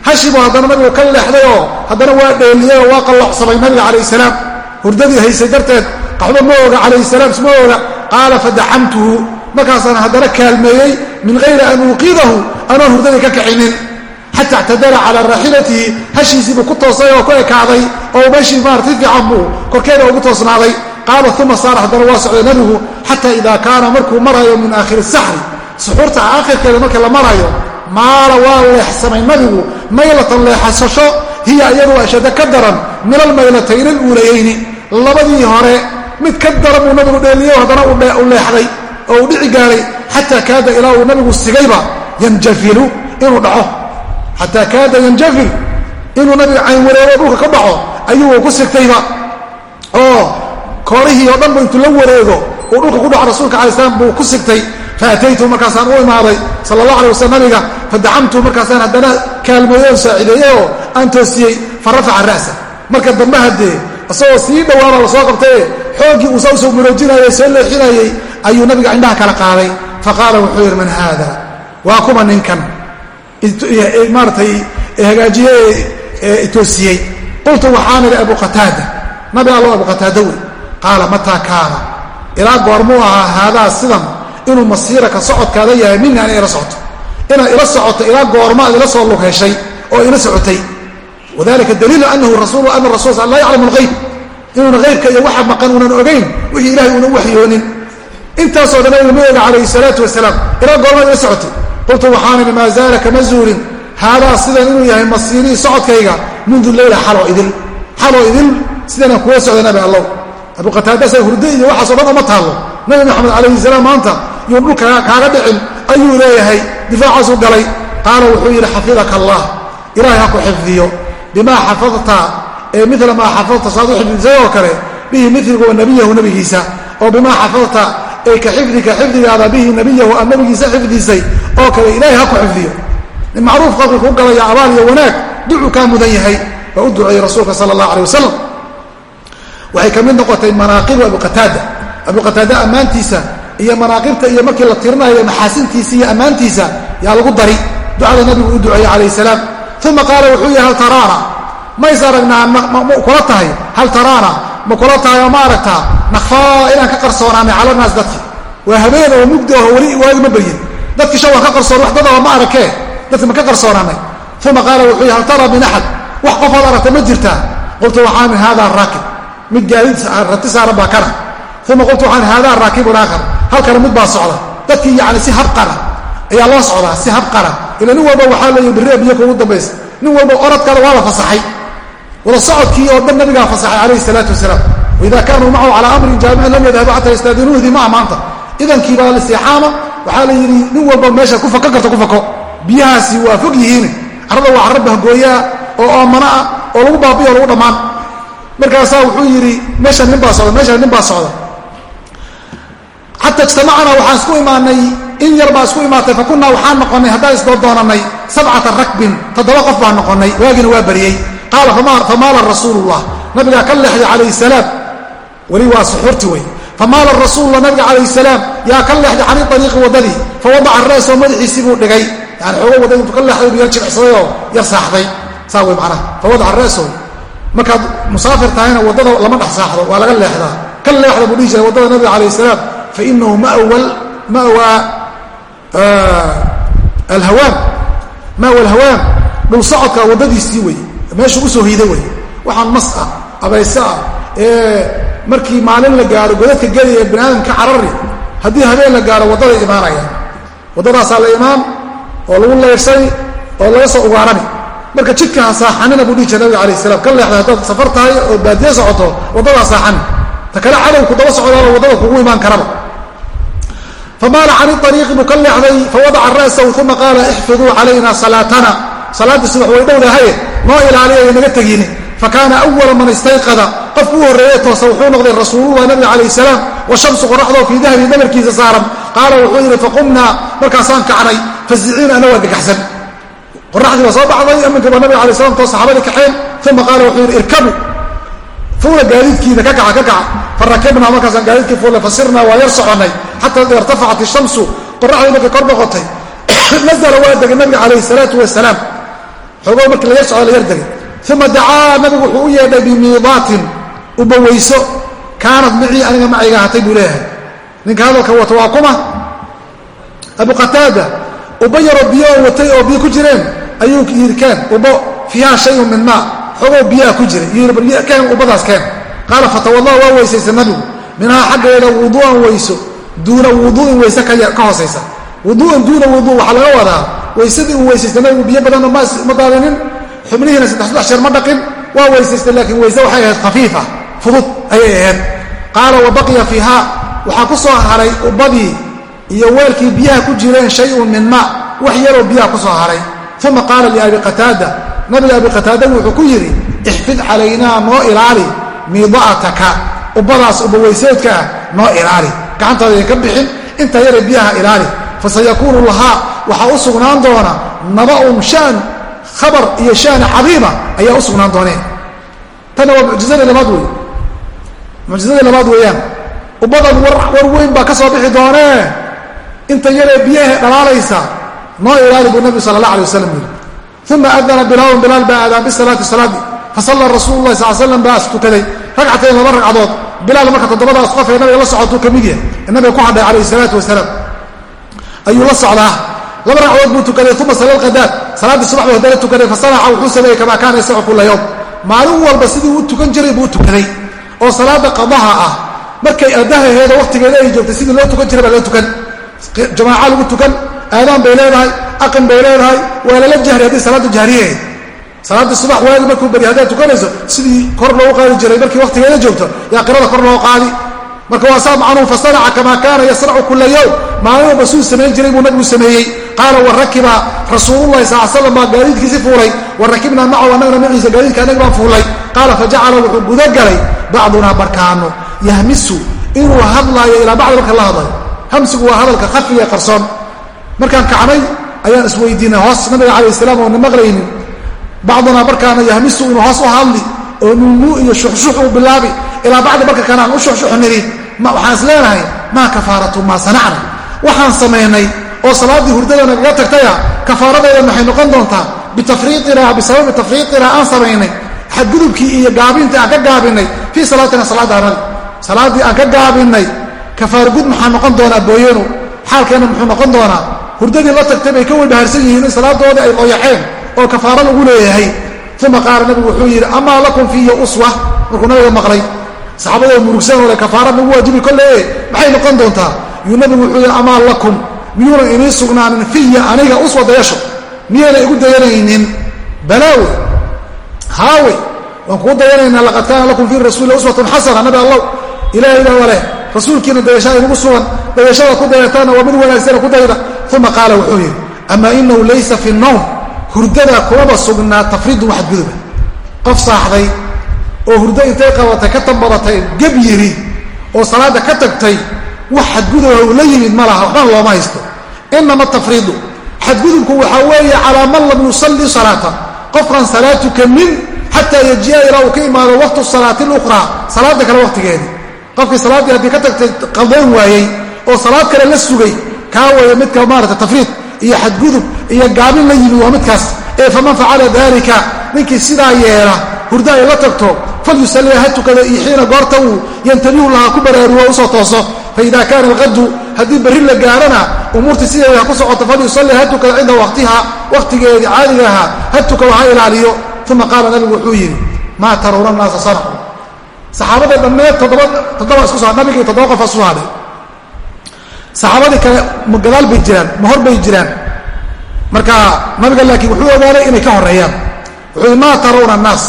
hashibu haddana nabigu ka leexday oo haddana waa dheeliyey oo waa qalloocsamay nabiga calayh salaam. Hurdadii haysay darteed qaxbo ma oga calayh salaam isma oga. Qaala fadaxamtuhu markaasaan haddana kaalmeeyey min hayri an uuqidahu anoon hurdadii ka kicinin. Xata ictadala calaa raaxilatihi hashiisiibuu ku toosay oo ku ekaaday oo meeshii maarata fiican buu korkeeda ugu toosnaaday qaala uma saara haddana waa socday nabigu xataa idaa kaana markuu marayo min aakhiri saxri. Suxuurta aakhirkeeda marka la marayo maala waa leexsamay nabigu maylatan leexasasho hiya iyadu ashada ka daran min almaylatayni aluulayayni labadii hore mid ka daran buu nabigu dheeliyo haddana u leexday oo uu dhici gaaray xataa kaada ilaa uu nabigu sigayba yanjafilu inuu dhaco. Xataa kaada yanjafil inuu nabiga caynwareego dhulka ka dhaco ayuu ku sigtayba koorihii oo dhanba intuu la wareego uu dhulka ku dhaco rasuulka alai slam buu ku sigtay faataytu markaasaan u imaaday sal allah alay waslam nabiga fadacamtu markaasaan haddana saacideeyey oo aan toosiyey fa rafaca ra'sa. Marka dambe haddee isagoo sii dhowaana la soo qabtaye xooggii uu saa u soo muroojinayey soo leexinayey ayuu nabiga indhaha kala qaaday. Faqaala wuxuu yidhi man haada waa kuma ninkan. Maaratay hagaajiye toosiyey. Qultu waxaan idhi abu qataada. Nabi allo abu qataada wey qaala mataa kaana? Ilaa goormuu ahaa haadaa sidan inuu masiiraka socodkaada yahay mina ana ila socoto. Inaad ila socoto ilaa goorma ad ila soo lugheshay oo ila socotay. Wadalika daliilu anahu rasul ana rasul laa yaclamu lgayb inuuna haybka iyo waxa maqan uunan ogayn wixii ilahay uuna waxyoonin. Intaasoo dhan nabiga ma calayhi salaatu wasalaam ilaa goormaad ila socotay qultu waxaan idhi maa zaala kama zuulin haadaa sidan inuu yahay masiirii socodkayga mundu leyla xaloo idil. Xaloo idil sidanaan kuga socda allow abu qataadasa hurdo iyo waxaasoo dhan uma taallo nabi maxamed calayhi salaam maanta yuu dhulka kaaga dhicin ayuu leeyahay difaacaasu galay. Qaala wuxuu yidhi xafidaka allah ilaahay ha ku xifdiyo. Bimaa xafadta ee mila maa xafadta saad u xifdisay oo kale bihi miligu wa nabiyahu nabigiisa. Oo bimaa xafadta ee ka xifdika xifdigaada bihi nabiyahu aan nabigiisa xifdisay oo kale ilaahay ha ku xifdiyo. Macruuf qalbi kuu galaya abaal iyo wanaag ducuu kaa mudan yahay. Waa u duceeyey rasuulka sala allah aleh wasalam waxay ka mid noqotay manaaqibu abu qataada abu qataada ammaantiisa iyo manaaqibta iyo markii la tirinayo maxaasintiisa iyo ammaantiisa yaa lagu dari. Ducada nabigu u duceeyey calayh salaam. Uma qaala wuxuu yihi hal taraana? Mays aragnaa ma kula tahay? Hal taraana? Ma kula tahay oo ma aragtaa? Nakfaa inaan ka qarsoonaanay cala naas dadki. Waa habeen oo mugdi aho weli waagi ma beryin dadki sha waan ka qarsoon wax dadaba ma aragkee dadki ma ka qarsoonaanay uma qaala wuxuu yihi hal tara min axad wax qofaad aragta ma jirtaa? Qultu waxaan ihi hada raakib mid gaadiid rati saaran baa kana. Uma qultu waxaan haadaa raakibun aakhar. Halkana mid baa socda. Dadkii yani si habqana ayaa loo socdaa si habqana ila nin walba waxaa leeya birri biyo kugu dambaysa nin walba oradkana waa la fasaxay. Wada socodkii oo dhan nabigaa fasaxay calayhi salaatu wasalaam. Waida kaanuu macahu calaa amrin jaamicin lam yadhabu xataa yastaadinuuhdii maa maanta. Idankii baa listixaama waxaa la yidhi nin walba meesha ku fako karta ku fako. Biyahaasi waa fog yihiin. Carrada waa carra bahgooyaa oo oomana ah oo lagu baabiyo o lagu dhammaan markaasaa wuxuu yidhi meeshan nin baa socda meeshan nin baa socda. Xata ijtamacnaa waxaan isku imaanay in yar baa isku imaatay fa kunnaa waxaan noqonnay haddaan isdoodoonannay sabcata rakbin toddoba qof baan noqonnay waagina waa bariyey. Qaala famaala rasuulullah? Nabigaa ka leexday calayh salaam. Weli waa suxuurti wey famaala rasuulula nabiga calayh salaam. Yaa ka leexday cani ariiqi waddadii fa wadaca reesoo madaxiisii buu dhigay. Yani xoogo wadda intuu ka leexday buu yar jibicsaday oo yar saaxday. Saa wey macnaha. Fa wadaca reeso markaad musaafir tahayna waddada lama dhex saaxdo waa laga leexdaa. Ka leexda buu dhihi jiray waddada nabiga calayh salaam fainahu mawa alhawaan mawa alhawaan dhul socodka waddadiisii wey meeshuu u soo hiiday wey. Waxaan mas ah abayse ah ee markii maalin la gaaro godadka gelaya bani aadamka carari haddii habeen la gaaro waddaday imaanayaan waddadaasaa la imaan oo lagu leersani oo laga soo ugaarani marka jidka ha buu dhihi jira nabiga alayh salam ka leexda haddaad safar tahay oo baadiye socoto waddadaa saaxani ta kale cadowku daba socdaaba waddada kugu imaan karaba. Famaala can ariiqi buu ka leexday fawadaca ra'sahu uma qaala ixfiduu calayna salaatana. Salaaddii subax way dhowdahaye noo ilaaliya naga tegini. Fakaana awala man istayqada. Qofku u horreeye toosa wuxuu noqday rasuulullah nabiga calayh salaam washamsu qoraxdoo fii dahbi dhabarkiisa saaran. Qaala wuxuu yidhi faqumnaa markaasaan kacnay faziciina ana waa qoraxdii baa soo baxday aminka baa nabiga alay slam too saxaabadii kaxeen uma qaala wuxuu yidhi irkabu fuula gaadiidkiida ka kaca ka kaca. Farakibnaa markaasaan gaadiidkii fuulle fasirnaa waa yar soconnay xataa irtafacat ishamsu qoraxdii markay kor noqotay nazla waa degay nabiga calayhi salaatu wasalaam. Xoogoo markii la yar socda la yar degay. Uma dacaa nabigu wuxuu u yeedhay bimiidaatin. Ubaweyso kaanad micii aniga macayga ahatay buu leeyahay. Ninka hadalka wato waa kuma? Abu qataada uba yaroo biyo oo watay oo biyo ku jireen ayuu yidhi keen ubo fiiha shayun min maa xogoo biyaha ku jira. Bal keen ubadaas keen. Qaala fatawada waa weysaysa nabigu. Minhaa xaggeeda wuduu'an weyso duuna wuduu'in weyse ka hoosaysa. Wuduu'an duuna wuduu waxaa laga wadaa weysadii uu weysaysta nabigu biyo badanna ma daadinin xubnihiina saddex saddex sheer ma dhaqin waa weysaystay laakiin weyse waxay ahayd khafiifa fudud ayay ahayd. Qaala wa baqiya fiiha waxaa ku soo haray ubadii iyo weelkii biyaha ku jireen shayun min maa wax yaroo biyaha ku soo haray uma qaala liabi qataada nabiga abi qataada wuxuu ku yidhi ixfid calaynaa noo ilaali miida'ataka ubadaas ubaweyseedka ah noo ilaali gacantaada idinka bixin inta yare biyaha ilaali fasayakuunu lahaa waxaa u sugnaan doona naba'un shaan khabar iyo shaani cadiima ayaa u sugnaan dooneen tanna waa mucjizadii labaad wey labaad weeyaan ubbadan war weyn baa ka soo bixi doonee inta yaree biyahe dhalaalaysa noo ilaali buu nabigu sala allah alay wasalam yidhi. Uma adana bilaalun bilaal baa aadaan bisalaati salaadii fasalla rasuulu lahi sal slam baas tukaday ragcatayn laba ragcadood bilaal marka toddobadaas qof ee nabiga la socotuu ka mid yahay ee nabiga ku hadhay calayhi salaatu wasalaam. Ayuu la socdaa. Laba ragcadood buu tukaday uma sala lqadaad salaaddii subax buu haddana tukaday fasanaca wuxuu sameeyey kamaa kaana yasacu kula yowm maalin walba sidii u tukan jiray buu tukaday. Oo salaada qadaha ah markay addahaheeda wakhtigeeda ay joogtay sidii loo tukan jiray baa loo tukan. Jamaaca lagu tukan aadaan bay leedahay aqin bay leedahay waa lala jahri haddii salaaddu jahriyahayd salaaddii subax waagi markuu beri haddaad tukanayso sidii kor loogu qaadi jiray markii wakhtigeeda joogto yaa qirada kor loo qaadi. Marka waa saa macnuhu fasanaca kamaa kaana yasnacu kula yowm maalin walba samayn jiray buu nabigu sameeyey. Qaala wa rakiba sal slam baa gaadiidkiisi fuulay. Wa macahu annagana maciisa gaadiidka annaga baan fuulay. Qaala fajacala wuxuu gudagalay bacdunaa barkaano. Yahmisu inuu hadlaayo ilaa bacdi marka la hadlayo. Hamsigu waa hadalka khafiga qarsoon markaan kacnay ayaan isweydiinay. Hoos nabiga calayh salaam oona maqlaynin. Bacdunaa barkaana yahmisu inuu hoos u hadli oo nuunuu iyo shuxshux uu bilaabi. Ilaa bacdi marka kale aan u shuxshuxniri waxaan is leenahay? Maa kafaaratu? Maa sanacna? Waxaan samaynay oo salaaddii hurdada nagaga tagtaya kafaaradeeda maxay noqon doontaa? Bitafriiinaa bisababi tafriiqinaa aan samaynay xadgudubkii iyo gaabintii aan ka gaabinay. Fii salaatina salaadda anagi salaaddii aan ka gaabinay kafaargud maxaa noqon doonaa booyanu xaalkeenna muxuu noqon doonaa hurdadii la tagtay bay ka weybaharsan yihiin in salaadoodii ay qoyaxeen oo kafaaro lagu leeyahay. Uma qaala nabigu wuxuu yidhi amaa lakum fiiya uswa? Markuu nabiga maqlay saxaabadoo murugsan ole kafaara nagu waajibi kolle maxay noqon doontaa? Yuu nabigu wuxuu yidhi amaa lakum miyuunan inii sugnaanin fiya aniga uswa dayasho miyayna igu dayanaynin? Balaawe haawe waan kuu dayanaynaa laqad kaana lakum fii rasuuli uswatun xasana. Nabi allow ilahay baa waleh rasuulkiina dayashaa inugu sugan dayashada ku dayataana waa mid wanaagsana ku dayda uma qaala wuxuu yidhi amaa inahu laysa fi nowm hurdada kumaba sugnaa tafriidun waxadguduba qof saaxday oo hurdo intay qabatay ka tambadatay geb yiri oo salaadda ka tagtay wax xadguduba uu la yimid ma laha waxbana looma haysto. Inama tafriidu xadgudubku waxaa weeye calaa man lam yusalli salaata qofkaan salaad tukanin xataa yajiya ilaa uu ka imaado waqtu salaati lukhraa salaadda kale waqtigeedii qofkii salaaddii haddii ka tagtay kaa weeye midka maarata tafriid iyo xadgudub iyo gaabin la yimi waa midkaas. Ee faman facala dalika ninkii sidaa yeela hurda ay la tagto falyusallia ha tukada iyo xiina goorta uu yantabihu lahaa ku baraarugo u soo tooso. Faida kaana alqadu haddii berri la gaarana umuurtii sideeda ha ku socoto falyusalli ha tukada cinda waqtiha waqtigeedii caadiga ahaa ha tukado ha ilaaliyo. Uma qaala nabigu wuxuu yidhi maa taruuna naasa sanacu saxaabada dhammeed toddoba isku hadhay saxaabadii kale ma gadaal bay jiraan ma hor bay jiraan. Marka nabiga laakiin wuxuu ogaaday inay ka horeeyaan wuxuu maa taruuna annaas.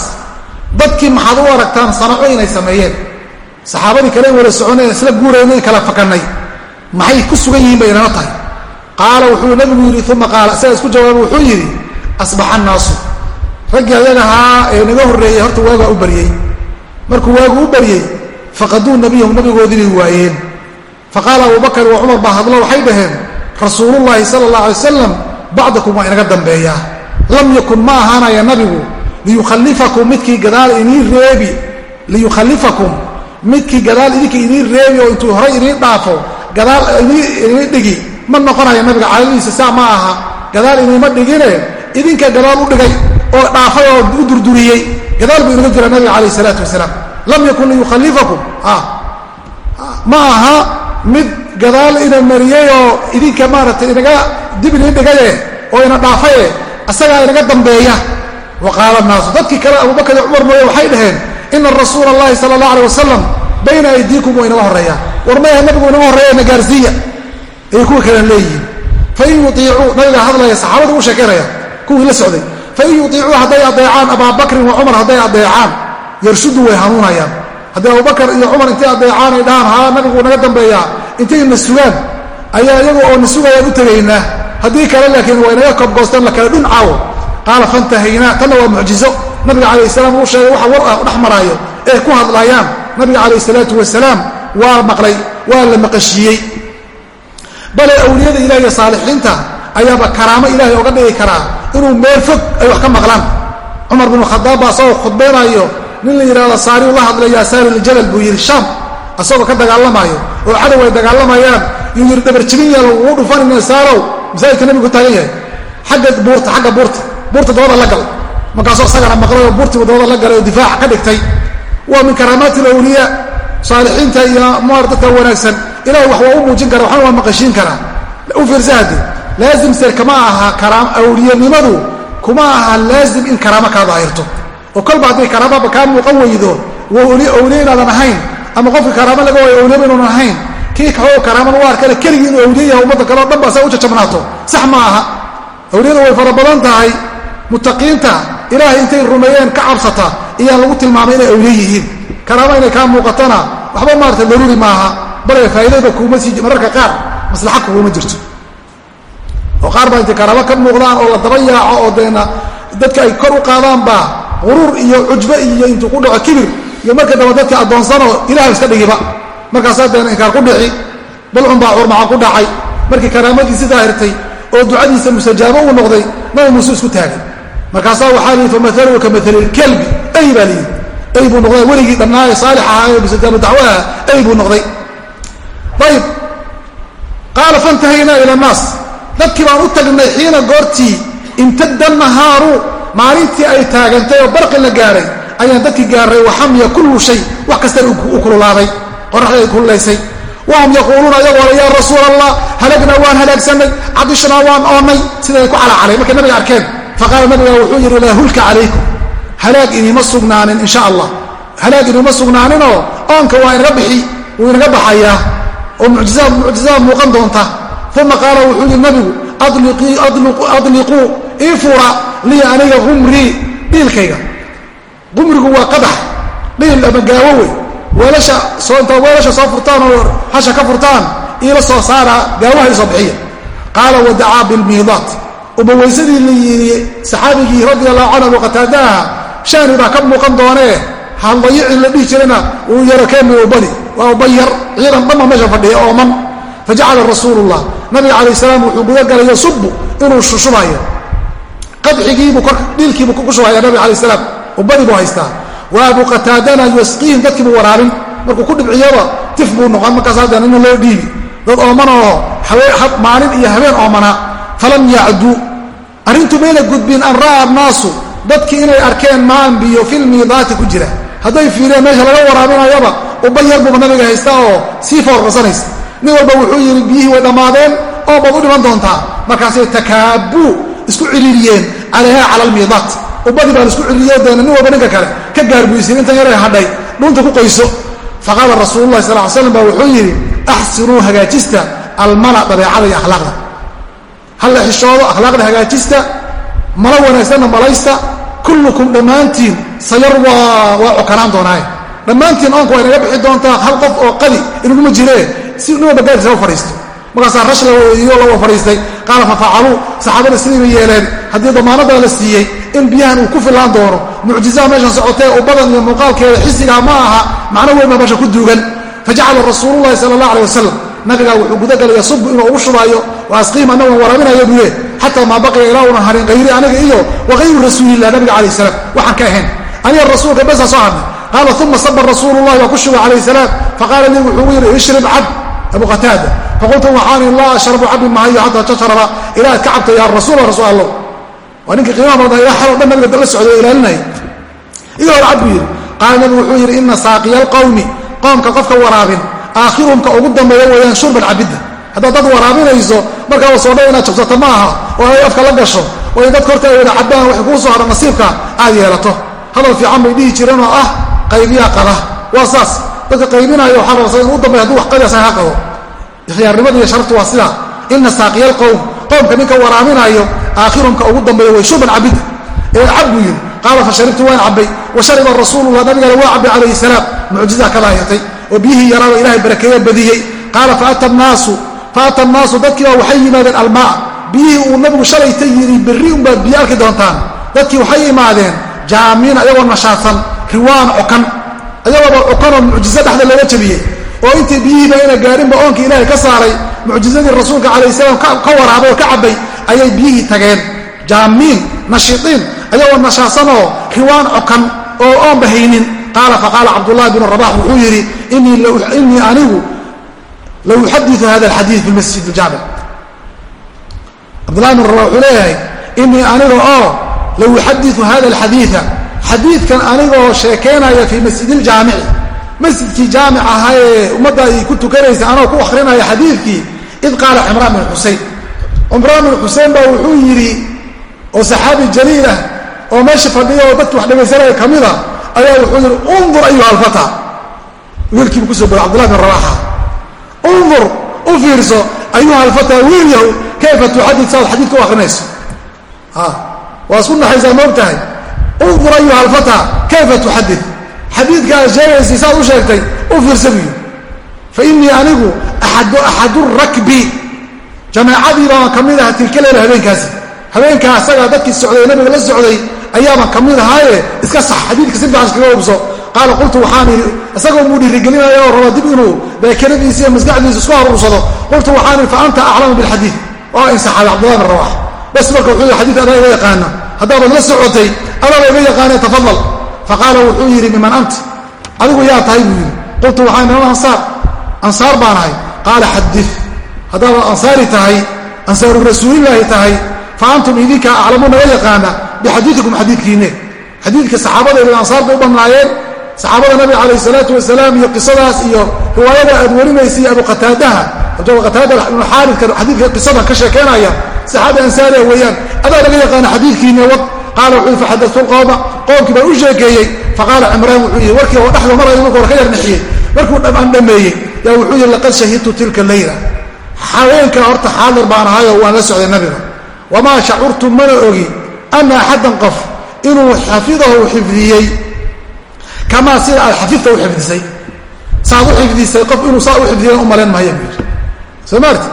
Dadkii maxaad u aragtaan sanaco inay sameeyeen. Saxaabadii kale wala soconeen isla guurayna kala fakanay maxay ku sugan yihiin bay inala tahay. Qaala wuxuu nabigu yidhi uma qaala. Isaga isku jawaaba wuxuu yidhi asbaxa annaasu. Raggii ayagahaa ee naga horreeyey horta waagaa u baryey markuu waagu u baryey faqaduu nabiyahum nabigoodii bay waayeen faqaala abubakar wa cumar baa hadlo waxay dhaheen rasuulullaahi sala allah alay wasalam bacdakum waa inaga dambeeyaa lam yakun ma ahaanaya nabigu liyukhalifakum midkii gadaal inii reebi liyukhalifakum midkii gadaal idinka idiin reebi oo intuu horay idiin dhaafo gadaal idiin dhigi ma noqonaya nabiga caladiisa saa ma aha gadaal iniima dhigine idinka gadaal u dhigay oo dhaafay oo u durduriyey gadaal buu inaga jira nabiga calayh isalaatu wasalaam lam yakun liyukhalifakum ma aha mid gadaal ina mariyey oo idinka maaragtay inaga dib idiin dhigaye oo ina dhaafaye isagaa inaga dambeeya. Wa qaala naasu dadkii kale abubakar iyo cumar mooye waxay dhaheen ina rasuula allahi sala allah alay wasalam bayna aydiikum waa inaga horreeyaa war mayaha nabigu inaga horreeya na gaarsiiya. Ayay kuwa kalen leeyihiin. Fain yuiicuu nabiga hadlaya saxaabadu u sheekeynaya kuwii la socday. Fain yuiicuu hadday adeecaan abaabakrin wa cumar hadday adeecaan. Yarshudu way hanuunayaan haddii abubakar iyo cumar intay adeecaan ay dhahaan haa nabigu naga dambeeyaa. Intay na sugaan ayaa iyagu oo na sugayaan u tegaynaa. Haddii kale laakiin waa inaga kobgoosteen la kala dhuncaawo qaala fantahaynaa tanna waa mucjizo. Nabiga calayh salaam uu sheegay waxa war ah dhex maraayo ee ku hadlayaan. Nabiga calayh salaatu wasalaam waa maqlay waa la maqashiiyey bale awliyada ilahi iyo saalixiinta ayaaba karaamo ilaahay oga dhigi karaa inuu meel fog ay wax ka maqlaan. Cumar binu khadaab baa asagoo khudbaynayo nin la yidhahdo saariu la hadlayaa saariljabal buu yidhi shaam asagoo ka dagaalamaayo oo cadow ay dagaalamayaan yuu yidhi dhabarjibin yaal uu dhufanina saarow masaajidka nabigu taagan yahay. Xagga buurta xagga buurta buurta dabada la gal markaasoo isagana maqlay oo buurtiibu dabada la galay oo difaaca ka dhigtay. Waa min karaamaati alawliyaa saalixiinta iyo maar dadka wanaagsan. Ilahay wax waa u muujin kara waxna waa maqashiin karaa u fiirsa hadde laazim kama aha awliyanimadu kuma aha laazim in karaamo kaa daahirto oo kolba hadday karaamaba kaa muuqan weydo awliye inaadan ahayn ama qofka karaamo laga waayo awliyaba inuunan ahayn kii kao karaaman u arkale keligii inuu awliye yaha ummadda kaleo dhan ba saa u jajabnaato sax ma aha. Awliyada way fara badan tahay mutaqiinta ilaahay intay rumeeyeen ka cabsata iyaan lagu tilmaamay inay awliye yihiin. Karaamo inay kaa muuqatana waxba maarata daruuri maaha bale faa'iidada kuuma sii mararka qaar maslaxa kuguma jirto. Oo qaar baa intay karaamo ka muuqdaan oo la daba yaaco oo deena dadka ay kor u qaadaan baa quruur iyo cujbe iyo intuu ku dhaco kibir iyo marka damba dadka addoonsanoo ilaah iska dhigiba markaasaa deena inkaar ku dhici balcun baa curmaca ku dhacay. Markii karaamadiisi daahirtay oo ducadiisa mustajaabo uu noqday nabi muuse isku taagay. Markaasaa waxaa lihi famahaluhu ka mahali lkelbi ay baa lihi ay buu noqday weligii dhannaaye saalix ahaa ee mustajaabo dacwaha ay buu noqday. Ayib qaala faintahaynaa ila annaas dadkii baan u tagnay xiina goortii imtada nahaaru maalintii ay taagantay oo barqi la gaaray ayaan dadkii gaaray waxamya kullu shay. Wax kastana u kululaaday qoraxda ay kululaysay wahum yaquuluuna iyagoo le yaa rasuul allah halagnaa waan halaagsanay cadishnaa waan oonnay. Siday ku calacalay. Markay nabiga arkeen faqaala nabiga wuxuu yidhi laa hulka calaykum. Halaag iniima sugnaanin insha allah. Halaag iniima sugnaaninoo oonka waa inaga bixi wuu inaga baxayaa oo mucjizaad muuqan doonta. Uma qaala wuxuu yidhi nabigu adliquu ii fura lii aniga humrii dhiilkayga qumrigu waa qadax dhiil ama gaawo wey. Weelasha intaad weelasha soo furtaan oo hasha ka furtaan iila soo saara gaawaha isoo bixiya. Qaala wadacaa bilmiidaat. Uma weysadii la yidhi saxaabigii radi allahu canhu qataadaha shaani baa ka muuqan doonee hallayicin la dhihi jirana uu yaro keemi ubadi waa ubayar ciidan dhamma meesha fadhiya ooman fajacala rasuulullah. Nabiga calayh salaam wuxuu gudagalay yasubu inuu shushubayo qadxigiibuu dhiilkiibuu ku shubaya nabiga calayh salaam. Ubadi buu haystaa wa qataadana yasqiihim dadkiibuu waraabin. Markuu ku dhibciyaba tif buu noqon. Markaas haddana ina loo dhiibi. Dad ooman oo maalin iyo habeen oomana. Falam yacduu arrintu mayna gudbin an ra'a annaasu. Dadkii inay arkeen maan biyo filmiidaati ku jira. Hadday fiireen meesha laga waraabinayaba uba yarbuba nabiga haysta oo sii foorqasanaysa nin walba wuxuu yidhi biyihii way dhammaadeen oo baad u dhiman doontaa. Markaasay takaabuu isku ciriiriyeen calayha cala almiidaat ubbadii baan isku ciriiriyo deena nin walba ninka kale ka gaarbuysay intan yaray hadhay dhuunta ku qayso faqaala rasuululahi sal l slam baa wuxuu yidhi axsinuu hagaajista almala dabeecada iyo akhlaaqda. Halla xishoodo akhlaaqda hagaajista mala wanaagsanna malaysta kullukum dhammaantiin sayarwaa waa cokanaan doonaaye. Dhammaantiin oonka waa inaga bixi doontaa hal qof oo qadi inaguma jiree si nin walba gaarkiisa u fadhiisto markaasaa rash iyo lawa fadhiistay qaala fafacaluu saxaabada sidayba yeeleen haddii damaanadaa la siiyey in biyahan uu ku filaan doono mucjizaha meeshan socotee u badan iyo muuqaalkeeda xisigaa ma aha macno weyn baa meesha ku duugan. Fajacala rasuululahi sala allah aleh wasalam nabigaa wuxuu gudagalay yasubu inuu ugu shubaayo wa asqiim annagoon waraabinayo buye xataa maa baqiya ilaa unan harin hayri aniga iyo wagayru rasuulilah nabiga calayh salaam. Waxaan ka ahayn aniga rasuulka besa soo hadnay qaala uma saba rasuulu llahi waa ku shubay calayh salaam. Faqaala lii wuxuu yidhi ishrib cab abu qataada faqultu waxaani laa ashrabu cabi mahayo xataa tashraba ilaa ad ka cabta rasuula rasuul allow waa ninkii qiimaha badnaa ilaa xaloo dhan nabiga la socday ilaalinaya iyo hor cab buu yidhi qaala nabigu wuxuu yidhi ina saaqiya alqawmi qoomka qofka waraabin aakhirumka ugu dambeeya weeyaan shurban cabidda. Haddaad dad waraabinayso markaaba soo dha inaad jabsato ma oo ay afka la gasho oo in dadka horta ay wada cabbaan waxay kuu soo hadha nasiibka aad yeelato. Hadal fiican bay dhihi jireen oo ah qaybiyaa qada waa saas dadka qaybinaayo waxaa rabasa in u dambey haduu wax qadiasa ha qado khiyaarnimada iyo sharaftu waa sidaa ina saaqiya alqowm qowmka ninka waraabinaayo aakhirumka ugu dambeeya way shurban cabidda ee cab buu yidhi qaala fa sharibtu waan cabbay wa shariba rasuulullah nabigana waa cabbay calayhi salaam. Mucjizaa ka daayatay oo biyihii yaraaba ilahay barakeeye badiyey qaala faata annaasu dadkii baa waxay yimaadeen almaa. Biyihii uu nabigu shalayta yidhi berri unbaad biyo arki doontaan. Dadkii waxay imaadeen jaamiin ayagoo nashaadsan riwaan cokan ayagooba cokanoo mucjizo dhexda looga jabiyey oo intii biyihiiba ina gaarinba oonkii ilaahay ka saaray mucjizadii rasuulka calayh salaam ka waraabay oo ka cabbay ayay biyihii tageen. Jaamiin nashiiin ayagoo nashaadsanoo riwaan cokan oo oonba haynin. Qaala faqaala cabdulahi bnu rabax wuxuu yidhi inii anigu la uxadiu hada alxadii fi masjid jaamic cabdullahi bn rabax wuxuu leeyahay inii aniga oo la uxadiu hada alxadiia xadiidkan anigoo sheekaynaya fii masjid iljaamici masjidkii jaamic ahaa ee ummadda ay ku tukanaysa anoo ku akrinaya xadiidkii id qaala cimraan bin xusein cimraan bin xuseen baa wuxuu yidhi oo saxaabi jaliil ah oo meesha fadhiya oo dadki wax dhegaysanaya ka mida ayaa wuxuu yidhi undur ayuha alfata wiilkiibu ku soo boray cbdullah bin rabaxa undur u fiirso ayuha alfata wiil yahu kayfa tuxadid saad xadiidka u akrinayso waa isku naxaysaa ma og tahay undur ayuha alfata kayfa tuxadid xadiidka aad sheegaysay saad u sheegtay u fiirsa buyi fa inii anigu axadu rakbi. Jamaacadii baan ka mid aha tilka leela habeenkaasi. Habeenkaa asagaa dadkii socday nabiga la socday ayaaban ka mid ahaaye iska sax. Xadiidka si fiican iskaga ubso qaala qultu waxaan idhi isagoo muu dhiirigelinaya oo raba dib inuu beekeradiisa iyo maskaxdiisa isku haruursado qultu waxaan idhi fa anta aclamu bilxadiid waa insaxaabay cabdullah bin rawax bas haddaabaad la socotay adaaba iga yaqaanee tafadal faqaala wuxuu yidhi miman anta adigu yaa tahay? Buu yidhi. Qultu waxaan idhi ansaar. Ansaar baan ahay. Qaala xadid haddaabaad ansaari tahay ansaaru rasuulilaahi tahay fa antum idinka aclamu naga yaqaana bixadiiikum xadiidkiinne. Xadiidka saxaabada iyo ansaar bay u bannaayeen saxaabada nabiga calayh salaatu wasalaam iyo qisadaas iyo riwaayada aad warinaysay abu qataadaha qisadan ka sheekeynaya saxaabi ansaariya weeyaan adaa laga yaqaana xadiidkiinne wad qaala wuxuu yii faxadatu lqowma qowmkii baa u sheekeeyey faqaala cimraan wuxuu yihi warkii oo dhexda maraya markuu hor ka yarnixiyey markuu dhammaan dhameeyey yaa wuxuu yihi laqad shahidtu tilka leyla haweenka horta xaadir baan ahayoo waan la socday nabiga. Wamaa shacurtu mana ogi ana axaddan qof inuu xafidahu xifdiyey kamaa sida aad xafidta u xifdisay. Saaad u xifdisay qof inuu saa u xifdiyan u malayn maayo buu yidhi soo maarti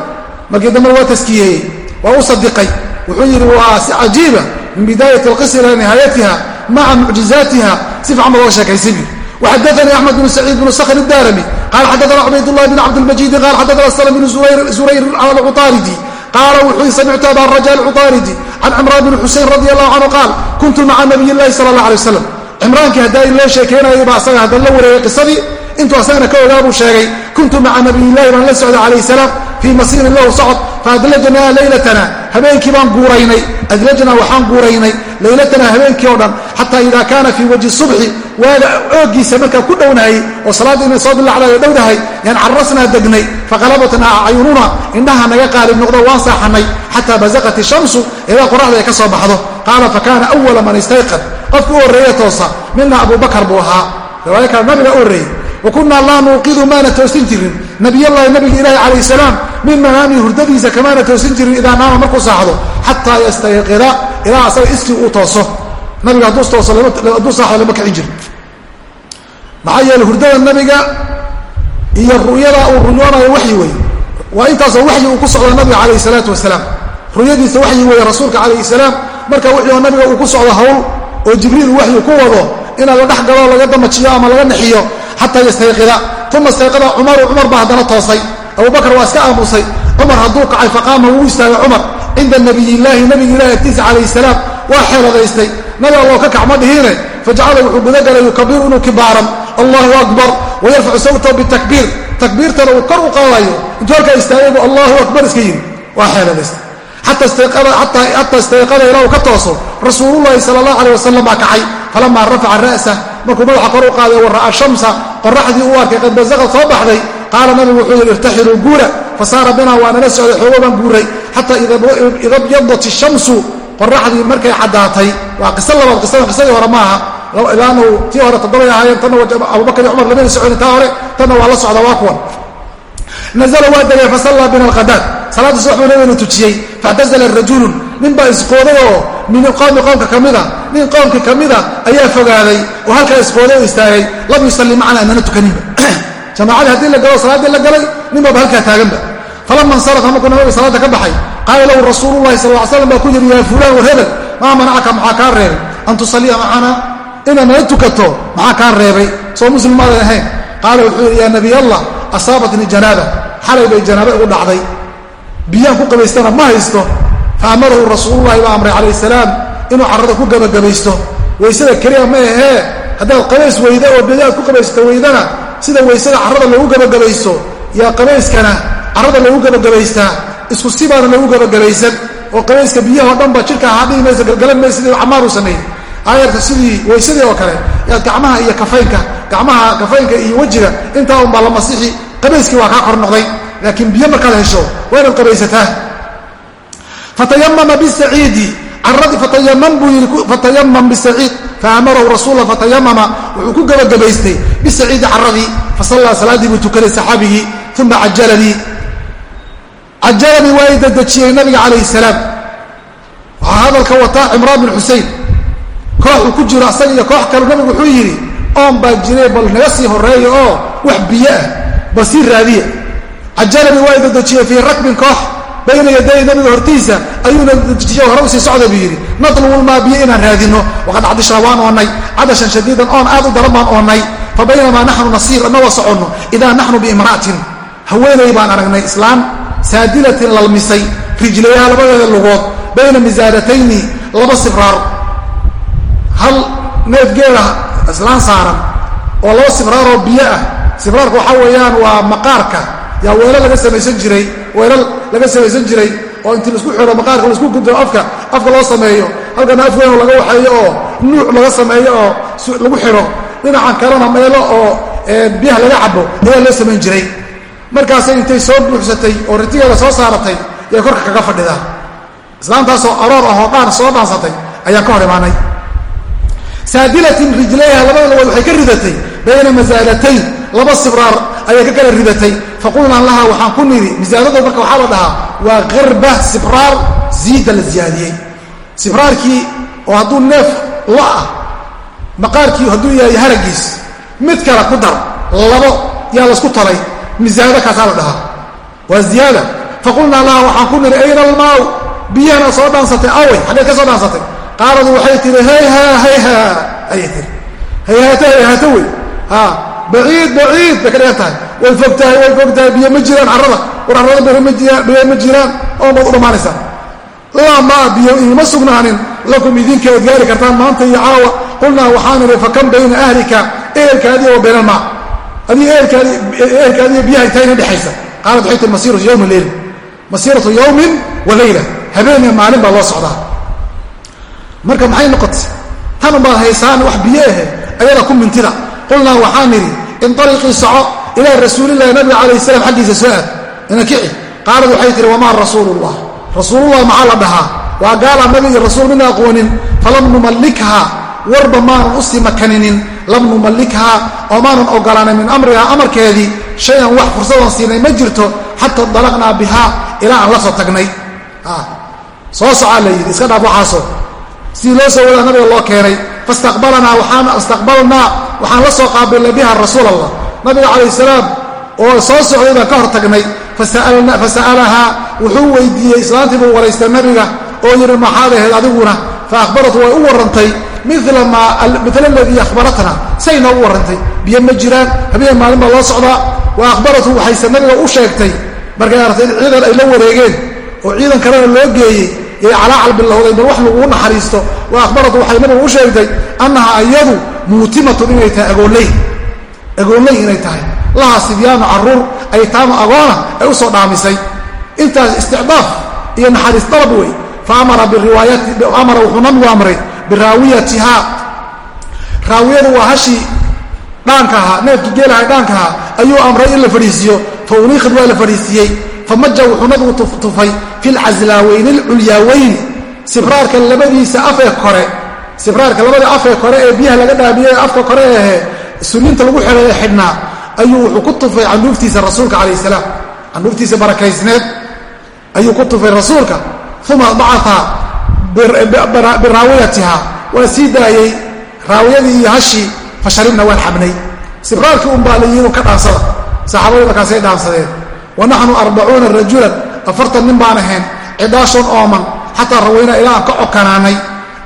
markii dambena waa taskiyeeyey waa u sadiqay wuxuu yidhi waa si cajiiba min bidaayati alqisr ila nihaayatiha maca mucjizaatiha si fiican ba looga sheekaysay buu وxadثnي أحمد بن سعيid بن skر الdاrمي qال xadثna cbayd اللh بن cبدالمجيد qال xadثna سلم بن زurayr الcطاrdي qaala wuxuu samictu aba raja alcuطaaridi can cimraan bn xusein radi allahu canhu qaal kuntu maca nabiy llahi sala allah alay wasalam cimraankii haddaa in loo sheekeynayay baa asaga haddan la wareegay qisadii intuu asagana ka ogaa buu sheegay kuntu maca nabiyillahi baan la socday calayh salaam fii masiirin lahu socod faadlajnaa laylatana habeenkii baan guuraynay adlajnaa waxaan guuraynay laylatana habeenkii oo dhan xataa idaa kaana fii wajhi subxi waaga oogiisa markaa ku dhownahay oo salaadda inay soo dilacday dhowdahay yaan carasnaa degnay faqalabatnaa acyununa indhaha naga qaalib noqdo waan saaxanay xataa bazaqat ishamsu ilaa qoraxda ay ka soo baxdo. Qaala fakaana awala man istayqad qofka u horreeye toosa mina abubakar buu ahaa. Riwaayo kale nabiga u horreeyey wa kunnaa laa nuuqidu maana toosin jirin. Nabiyallaahi nabiga ilaahi calayh salaam min manaamihi hurdadiisa kamaana toosin jirin idaa naama markuu saaxdo xataa yastayqida ilaa asaga iskii uu tooso. Nabiga hadduu saaxdo lama kicin jirin. Maxaa yeele hurdada nabiga iyo ru'yada uu ruyoonayo waxyi wey waa intaasoo waxyi uu ku socdo nabiga calayh salaatu wasalaam. Ruyadiisa waxyi weeye rasuulka calayhi salaam marka wixii nabiga uu ku socdo hawl oo jibriil waxyi ku wado inaa la dhex laga damajiyo ama laga naxiyo xataa yastayqida uma istayqada cumaru cumar baa haddana toosay abubakar waa iska aamusay cumar hadduu kacay faqaama wuu istaaga cumar cinda nabiyillaahi nabiga ilahi agtiisa calayhi salaam waa xeeladaystay nabi allow ka kac ma dhihiine fajacala wuxuu gudagalay yukabiru inuu kibaaran allahu akbar wayarfacu sawtahu bitakbiir takbiirtana uu kor u qaadayo intuu halkaa istaagay buu allahu akbar iska yiri waa xeeladaystay xataa istayqada ilaa uu ka tooso rasuulullahi sala allah aleh wasalam baa kacay falamaa rafaca ra'sah markuu madaxa kor u qaaday wara'a shamsa qoraxdii uu arkay qad basaqad soo baxday qaala nabigu wuxuu yidhi irtaxiluu guura fasaara binaa waa nala socday xoogo baan guuray xata ida byadat ishamsu qoraxdii markay caddaatay waa qiso labaad qisada qisadii hore maaha ilaanu tii hore toddobay ahaayeen tanna abubakar cumar labada soconi taa hore tanna waa la socda waa kuwan nazla waa degay fasallaa bina alqadaad salaadda subax buu nabigana tujiyey nin baa isqooday oo min qowmi qoomka ka mida nin qoomkii ka mida ayaa fogaaday oo halkaa isqooday oo istaagay lam yusalli macana inana tukaninba jamaacadii haddii la galo salaaddii la galay nin baaba halkaa taaganba falama insarafa markuu nabiga salaadda ka baxay? Qaala lahu rasuululahi sal ly slam baa ku yidhi yaa fulaan war hebel maa manacaka? Maxaa kaa reebay? An tusalliya macana inaad nala tukato maxaa kaa reebay? Soo muslim maadan ahayn. Qaala wuxuu yidhi yaa nabiy allah asaabatnii janaaba xalay bay janaaba igu dhacday. Biyaan ku qabaystana ma haysto fa amarahu rasuululahi baa amray calayh salaam inuu carrada ku gabagabaysto. Waysada keliya ma ahee haddaad qabays weyda oo biyaad ku qabaysto weydana sida waysada carrada loogu gabagabaysto yaa qabayskana carrada loogu gabagabaystaa isku sibaana loogu gabagabaysan oo qabayska biyahao dhanba jidhka haadhihi maysa galgalan maysa sidii camaar uu sameeyey. Aayarka sidii waysadii oo kale yaad gacmaha iyo kafaynka gacmaha kafaynka iyo wejiga intaa unbaa la masixi qabayskii waa kaa kor noqday. Laakiin biyo markaad hesho waa inaad qabaysataa fatayamam bisaciid faamarahu rasuula fatayamama wuxuu ku gabagabaystay bisaciidi carradii fasallaa salaaddii buu tukaday saxaabigii uma cajalanii cajalanii waa i dadejiyey nabiga calayhi salaam waxaa hadalka wataa cimraan bin xusein kooxuu ku jiro asaga iyo koox kale nabigu wuxuu yidhi oon baa jiray bal naga sii horreeya oo wax biyo ah bal sii raadiya cajalanii waa i dadejiyey fii rakbin koox bayna yaday nabiga hortiisa ayuuna hore u sii socda buu yidhi natlubulmaa biyo inaan raadino waqad cadishna waan oonnay cadashan shadiidan oon aad u daran baan oonnay fa baynamaa naxnu nasiir annagoo soconno idaa naxnu biimra'atin. Haweenay baan aragnay islaam saadilatin lalmisay rijlayaha labadeeda lugood bayna misaaratayni laba sibraar. Hal neef geedah islaan saaran oo laba sibraaroo biyo ah sibraarka waxaa weeyaan waa laga samaysan jiray weelal laga samaysan jiray oo intii la isku xiro maqaarka la isku gudo afka afka loo sameeyo. Halkana af weyn oo laga waxeeyo oo nuuc laga sameeyo oo lagu xiro. Dhinacan kalena meelo oo biyaha laga cabo ayaa loo samayn jiray. Markaasay intay soo buuxsatay oo ritigeeda soo saaratay yay korka kaga fadhidaa islaamtaasoo aroor ahoo dhaan soo dhaansatay ayaan ka hor imaanay. Saadilatin rijlayha labada lagood waxay ka ridatay bayna masaadatayn laba sibraar ayay ka kala ridatay faqulnaa laha waxaan ku nidhi misaanadood marka waxaa la dhahaa waa kirba sibraar ziida la ziyaadiyey sibraarkii oo hadduu neef lo ah maqaarkii hadduu yahay haragiis mid kale ku dar labo yaa laysku talay misaado kaasaa la dhahaa waa ziyaada faqulnaa laha waxaan ku niri ayna almaaw biyahana soo dhaansatay awey xaggee ka soo dhaansatay qaaladu waxay tihi hayha hayha ayay tihi hayhaata hayhaata wey baciid baciid bay ka dhigan tahay. Way fog tahay way fog tahay. Biyo ma jiraan carrada. War carrada biyo ma jiraan. Oo baad u dhammaanaysaan laa maa biyo iima sugnaanin. Lakum idinka ood gaari kartaan maanta iyo caawa. Qulnaa waxaan idhi fakam bayna ahlika? Ehelkaadii wa bayna almaa. Adii ehelkaadiiyo biyaha intayna dhexaysa. Qaalat waxay tii masiratu yowmin leyl masiiratu yowmin wa leyla. Habeen iyo maalin baa loo socdaa. Marka maxay noqotay? Tan baad haysaan wax biyo ahe ayada ku mintida qulnaa waxaan idhi inaliqii soco ilaa rasuulilahi nabiga calayh salam xaggiisa soo aad. Ina kici. Qaalad waxay tihi wamaa rasuulullah? Rasuulullah maxaa la dhahaa? Waa gaala nabi iyo rasuul mina aqoonin falam numallikha warba maanan u sii makaninin lam numallikhaa oo maanan ogolaanin min amrihaa amarkeedii shay-an wax fursadan siinay ma jirto xataa dalaqnaa bihaa ilaa aan la soo tagnay. Soo socaa la yidhi iska dhaaf waxaaso sidii loo soo waxaan la soo qaabilnay biha rasuul allah nabiga calayh salaam oo soo socday baan ka hor tagnay fasa'alahaa wuxuu weydiiyey islaantii buu waraystay nabiga oo yidhi maxaad ahayd adiguna? Fa akhbaratu way u warrantay mila aladii ahbaratna say noogu warrantay biyo ma jiraan habeen maalin baa loo socdaa. Wa akhbaratu waxayse nabiga u sheegtay. Markay aragtay in ciidan ay la wareegeen oo ciidan kalena loo geeyey yay calaacal bilowday bal wax lagugu naxariisto. Wa akhbaratu waxay nabiga u sheegtay annaha iyadu muutimatun inay tahay agoonley agoonley inay tahay. Lahaa sibyaanu carruur aytaama agoona ay u soo dhaamisay. Intaas isticdaaf iyo naxariis dalab wey. Fa amara wuxuu nabigu amray biraawiyatihaa raawiyadu waa hashii dhaanka ahaa neefkii geelaha dhaanka ahaa ayuu amray in la fadhiisiiyo fa uniiqad waa la fadhiisiiyey famaja wuxuu nabigu tufay fi lcaslaaweyni alculyaaweyni sibraarka labadiisa afee kore sibraarka labada afee kore ee biyaha laga dhaamiyey afka kore ahee suninta lagu ee xidhnaa ayuu wuxuu ku tufay canuuftiisa rasuulka calayh salaam. Canuuftiisa barakaysneed ayuu ku tufay rasuulka uma bacaa biraawiyatiha waa sii daayey raawiyadii iyo hashii fasharibna waan xabnay sibraarkii unbaa la yidhi ka dhaansada. Saxaabadii markaasay dhaansadeen. Wa naxnu arbacuuna rajulan afartan nin baan ahayn cidaashon ooman xataa rawaynaa ilaa aan ka cokanaanay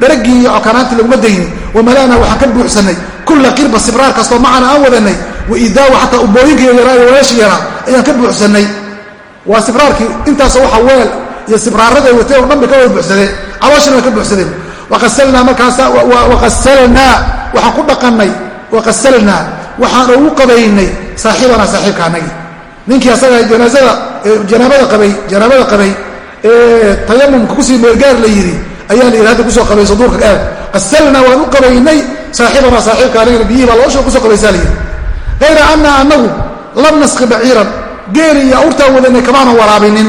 dharaggii iyo cokanaantii laguma daynin wamalana waxaan ka buuxsannay. Kulla qirba sibraar kastoo macana aan wadanay waidaawa xataa ubooyinka yaraa iyo walaashii yaraa ayaan ka buuxsannay. Waa sibraarkii intaasoo waxa weel iyo sibraaraday watay oo dhan bay ka wada buuxsadeen. Calooshana way ka buuxsadeen. Waqasalnaa markaasa waqasalnaa waxaan ku dhaqannay. Waqasalnaa waxaan ugu qabaynay saaxiibanaa saaxiibka anagii ninkii asaga janaasada janaabada qabay janaabada qabay ee tayamumka ku sii meelgaar la yidhi ayaa la ku soo qabayso duurka aad qasalnaa waan u qabaynay saaxiibanaa saaxiibka anagina biyihii baa looshoo ku soo qabaysaa la yidhi hayra anna anagu lam nasqi baciiran geeli iyo awrtaan wadanay kamaanan waraabinin.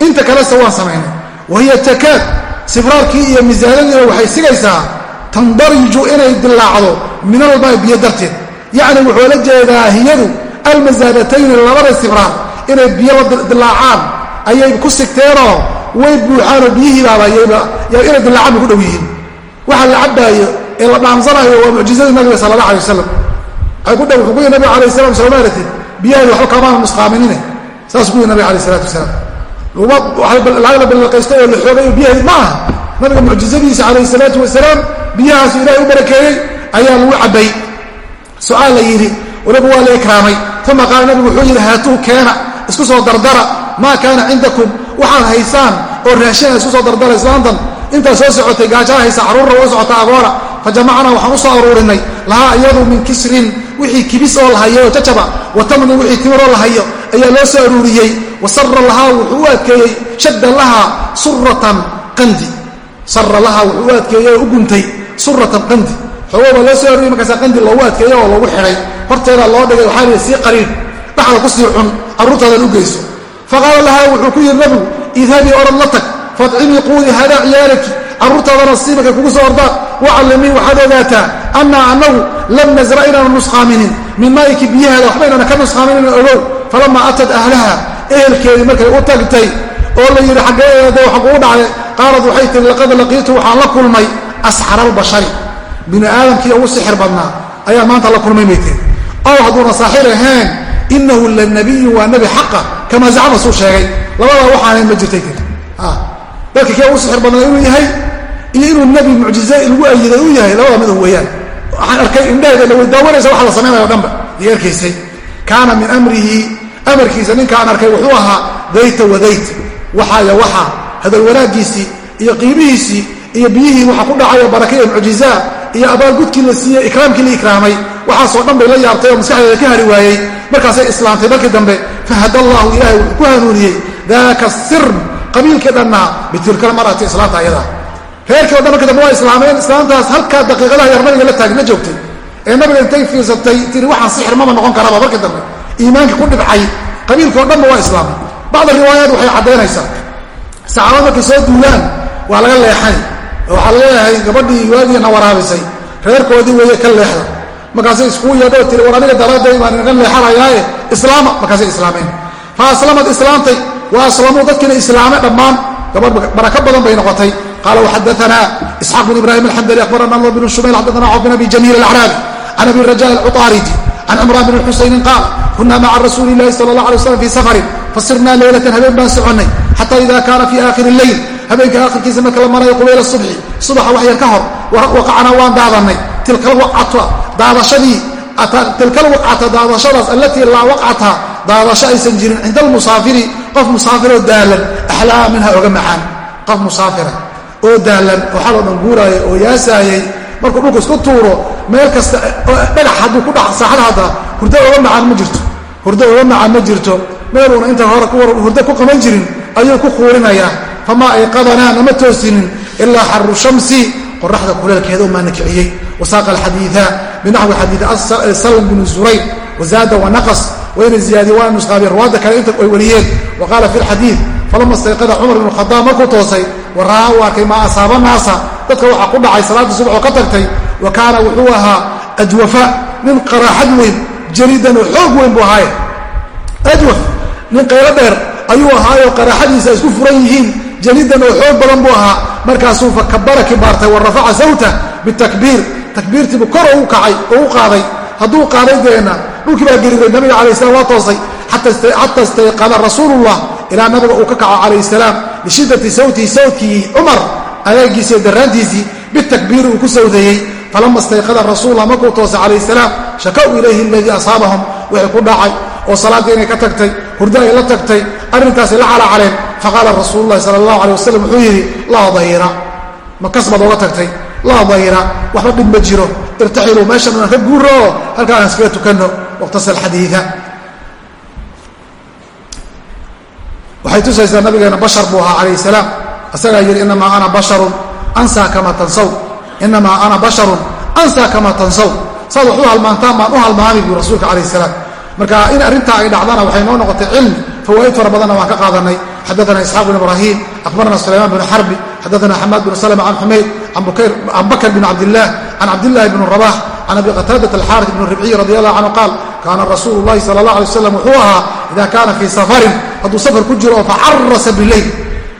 Inta kalese waan samaynay wahiya takaad sibraarkii iyo misaanadiina waxay sigaysaa tandariju inay dilaacdo min almaa biyo darteed. Yacni wuxuu la jeedaa hiyadu almasaadatayni labada sibraar inay biyo la dilaacaan ayay ku sigteenoo way buuxaanoo biyihiibaaba inay dilaacaan bay ku dhow yihiin. Waxa la cabaayo ee la dhaansanaayo waa mucjizadii nabiga sala allah alay wasalam waxay ku dhow wuxuu ku yihi nabiga salam soomaaratid biyahaadi waxba kamaana nusqaaminine saasuu ku yihi nabiga alayh isalaatu wasalaam lagla balaqaysto oo la xoogayo biyaheedi ma aha. Nabiga mucjizadiisa calayhi salaatu wasalaam biyahaasu ilahay u barakeeyey ayaa lagu cabbay. Su'aal la yidhi waliba waa la ikraamay. Uma qaala nabigu wuxuu yidhi haatuu keena isku soo dardara maa kaana cindakum waxaad haysaan oo raashina isku soo dardara islaantan intaa soo socotay gaajaa haysa carruurna waa socota agoona fa waxaan u aruurinay lahaa iyadu min kisrin. Wixii kibis oo lahayo oo jajaba. Wa wixii timiroo lahayo ayaa loo soo aruuriyey. Wa sara lahaa wuxuu u adkeeyey shadda lahaa suratan qandi. Sara lahaa wuxuu u adkeeyey oo u guntay suratan qandi. Xoogo baa loo soo aruuriyey markaasaa qandi loogu adkeeyo oo loogu xidhay horteedaa loo dhigay waxaa lihi sii qariir dhaxda ku sii cun u geyso faqaala lahaa wuxuu ku yidhi nabigu idhabii orod la tag faadcimii quudi hadaa ciyaalaki carruurtaadana sii markay kugu soo ordaan wacallimii waxaad ogaataa annaa annagu lam nasra inaanu nusqaaminin min maayiki biyaheeda waxba inaana ka nusqaaminin ogow falamaa atad ahlaha ehelkeedii markay u tagtay oo la yidhi xaggeeeda waxa kugu dhacday qaalad waxay tihi laqad laqiitu waxaan la kulmay asxara albashari bini aadamkii ugu sixir badnaa ayaan maanta la kulmay bay tiri ow hadduuna saaxir ahayn inahu lanabiyu waa nebi kamaa zacama suu sheegay. Labadaa waxaanayn ma jirtay tiri dadka kee u sixir badnaa inuu yahay iyo inuu nebi mucjize lagu ayiday u yahay labada mid weeyaan. Waxaan arkay indhaheeda way daawanaysa waxa la samaynayo dhanba iyo kaana min amrihi amarkiisa ninkaan arkay wuxuu ahaa dayta wadayt waxaaya waxa hadal wanaaggiisii iyo qiimihiisii iyo biyihii waxa ku dhacayo barakaiyo mucjizaa iyo abaalgudkii la siiyey ikraamkii la ikraamay waxaasoo dhan bay la yaabtay oo maskaxdeeda ka hari waayey. Markaasay islaamtay markii dambe fahad allahu ilahay wuxuu ku hanuuniyey daaka sirm qabiilkii dhannaa bitilkal marati islaamta ayadaa reerkii o dhan markii dambe waa islaameen islaamtaas halkaa daqiiqadaha yar nabiga la taagna joogtay. Ee nabiga intay fiirsatay tiri waxaan sixir maba noqon karaba markii dambe. Iimaankii ku dhibcay qabiilkii o dhanba waa islaamay. Bacda riwaayaat waxay caddaynaysaa saxaabad markay soo duulaan waa laga leexay waxaa la leeyahay gabadhii waagiina waraabisay. Reerkoodii weeye ka leexda markaasay iskuu yeedhoo tiri war aniga daraadday baan inaga leexanayaaye. Islaama markaasay islaameen. Fa aslamad islaamtay wa aslamuu dadkiina islaame dhammaan. Gabadh barako badan bay noqotay. Qaala waxadaanaa isxaaq bin ibrahim alxandali akhbarana allah bn shumayl xaddaana cawf bin abi jamiil alacraabi can abi raja alcuطaariji can cimraan bn xusaynin qaal kunaa maca rasuuli ilahi sala allah alay waslam fii safarin fasirnaa leylatan habeen baan soconnay xata ida kaana fii aakhiri leyl habeenka aakhirkiisa marka la marayo qubayla subxi subaxa waxyar ka hor waqacnaa waan daadanay tilka wacata daadashadii tilka waqcata daadashadaas allatii laa waqcata daadasho aysan jirin cinda almusaafiri qof musaafiroo daalan axlaa minha oga macaan qof musaafira oo daalan oo xaloo dhan guuraaya oo yaasaayay markuu dhulka isku tuuro meel kasta dhagax hadduu ku dhac saaxada hadda hurdo oga macaan ma jirto. Hurdo oga macaan ma jirto. Meeluuna inta hore hurdo ku qaban jirin ayuu ku kuurinayaa famaa ayqadanaa nama toosinin ilaa xaru shamsi qoraxda kuleelkeeda umaana kiciyey wasaaqa alxadiia binaxwi xadii salm bnu zurayn wazaada wanaqas wayna ziyaadiye waana nusqaabiye ruwaadda kale inta ay wariyeen. Wa qaala fi lxadiid falama istayqada cumar bnu khadaab markuu toosay wa ra'aa u arkay maa asaaba naasa dadka waxaa ku dhacay salaaddii subax oo ka tagtay wa kaana wuxuu ahaa ajwafa nin qaraaxad weyn jaridan oo xoog weyn buu ahaaye. Ajwaf nin qaylo dheer ayuu ahaayoo qaraaxadiisa isku furan yihiin jalidan oo xoog badan buu ahaa. Markaasuu fakabara kibaartay wa rafaca sawta bitakbiir. Takbiirtiibu kor u kacay oo u qaaday. Hadduu qaaday deena dhulkii baa geriray nabiga calayh salam waa toosay xata istayqada rasuulullah ilaa nabiga uu ka kaco calayh salaam. Lishiddati sawtihi sawtkii cumar adaagiisi iyo daraantiisii bitakbiiri uu ku sawdeeyey. Falama istayqada rasuullah markuu toosay calayh salaam shakaw ilayhi aladii asaabahum. Wixii ku dhacay oo salaaddii inay ka tagtay hurdo ay la tagtay arrintaasay la calaacaleen faqaala rasuulu llahi sala allahu alay wasalam wuxuu yidhi laa dayra. Ma kasbaad ooga tagtay laa dayra waxba dhib ma jiro. Irtaxiluu meeshan aan ka guuro oo halkaa aan iskaga tukanno. Waqtasa alxadiida waxay tusaysaa nabigeena bashar buu ahaa calayh salaam asagaa yidhi inamaa ana basharun ansaa kama tansaw. Inamaa ana basharun ansaa kama tansaw. Saad wax u halmaantaan u halmaami buu rasuulka calayh salaam. Marka in arrintaa ay dhacdana waxay noo noqotay cilmi fawaaid fara badanna waan ka qaadanay. Xadaana isxaaq bn ibrahim akhbarana sulaymaan bn xarbi xadaana xamaad bn slm can xumayd can bakr bn cabdilah can cabdillahi bn rabax can abi qataadat alxaari bn ribciy radi allahu canhu qaal kaana rasuulu llahi sala allah alay waslam wuxuu ahaa ida kaana fii safarin hadduu safar ku jiro oo facarasa bileyl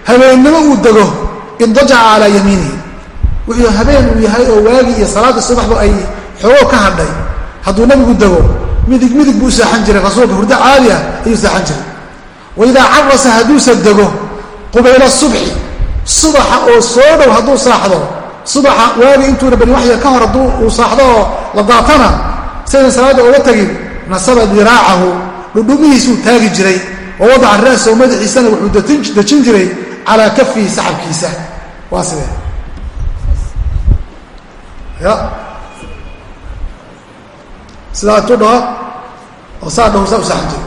habeennimo uu dego indajaca calaa yamiinihi wuxuu habeen uu yahay oo waagii iyo salaadii subaxba ay xoogo ka hadhay. Hadduu nabigu dego midig midig buu seexan jiray rasuulka hurdo caadi ah ayuu seexan jiray. Waidaa carasa hadduusa dego qubayla subxi subaxa oo soo dhow hadduu saaxdo subaxa waagi intuuna bani waxya ka hor hadduu uu saaxdo oo la daatana saynan salaadda oga tegin nasaba diraacahu dhudhumihiisuu taagi jiray wa wadaca ra'sahu madaxiisana wuxuu dejin jiray calaa kafihi saxabkiisa. Waa sidee? Ya. Sidaa intuu dhaho oo saa dhaho saa u saxan jiro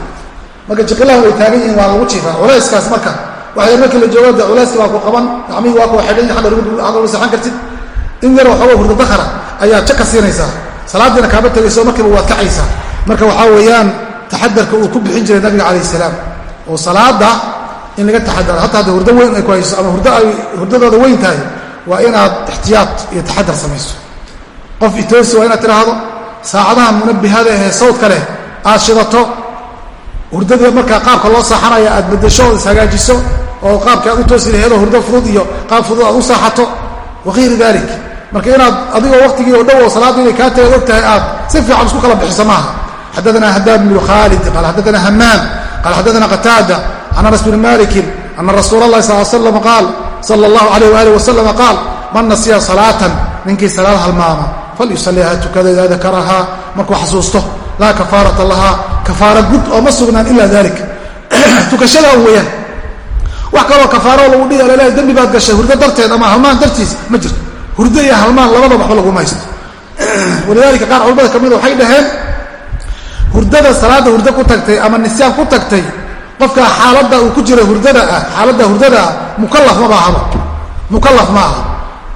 marka jiqilaha way taagan yihiin waa lagu jiifaa. Culayskaas marka waxay markii la joogo de culayski waa ku qaban gacmihii waa ku xidhan agga lagu saxan kartid in yar waxooga hurdo dakara ayaa jaka siinaysaa. Salaadiina kaama tegayso markiiba waad kacaysaa. Marka waxaa ku bixin jiray nabiga calayh salaam. Oo salaada in laga taxadaro hataa hadda hurdo weyn ay ku hayso ama hurdo ay hurdadooda weyn tahay waa inaad ixtiyaad iyo taxadar samayso. Qof itoosi waa inaad tidhaahdo saacadaha munabihada ahee sawdka leh aad shidato hurdadii markaa qaabka loo saaxanaya aad bedasho ood ishagaajiso oo qaabka aad u toosi laheedoo hurdo fudud iyo qaab fudud aad u saaxato waayri dalik marka inaad adigoo waktigii oo dhow oo salaadda inay kaa tahay og tahay aad si fiican isku kala bixiso maaha. Xadaana hadaam bnu khaalid qaal xadaana hamaam qaal xadaana qataada can anas bni malikin ana rasuula اllahi sal slam qaal sala اllahu alayh waalih wasalam qaal man nasiya salaatan ninkii salaad halmaama falyusaliha tukada idaa dakarahaa markuu xasuusto laa kafaarata lahaa kafaara gud oo ma sugnaan ila dalik tukashada weyaan wax kaloo kafaaro lagu dhihi laleehay dembi baad gashay hurdo darteed ama halmaan dartiis ma jirto. Hurdo iyo halmaan labadaba waxba laguma haysto walidaalika qaar culamada ka mida waxay dhaheen hurdada salaadda hurdo ku tagtay ama nisyaan ku tagtay qofka xaaladda uu ku jira hurdada ah xaaladda hurdada ah mukallaf ma baahaba mukallaf ma aha.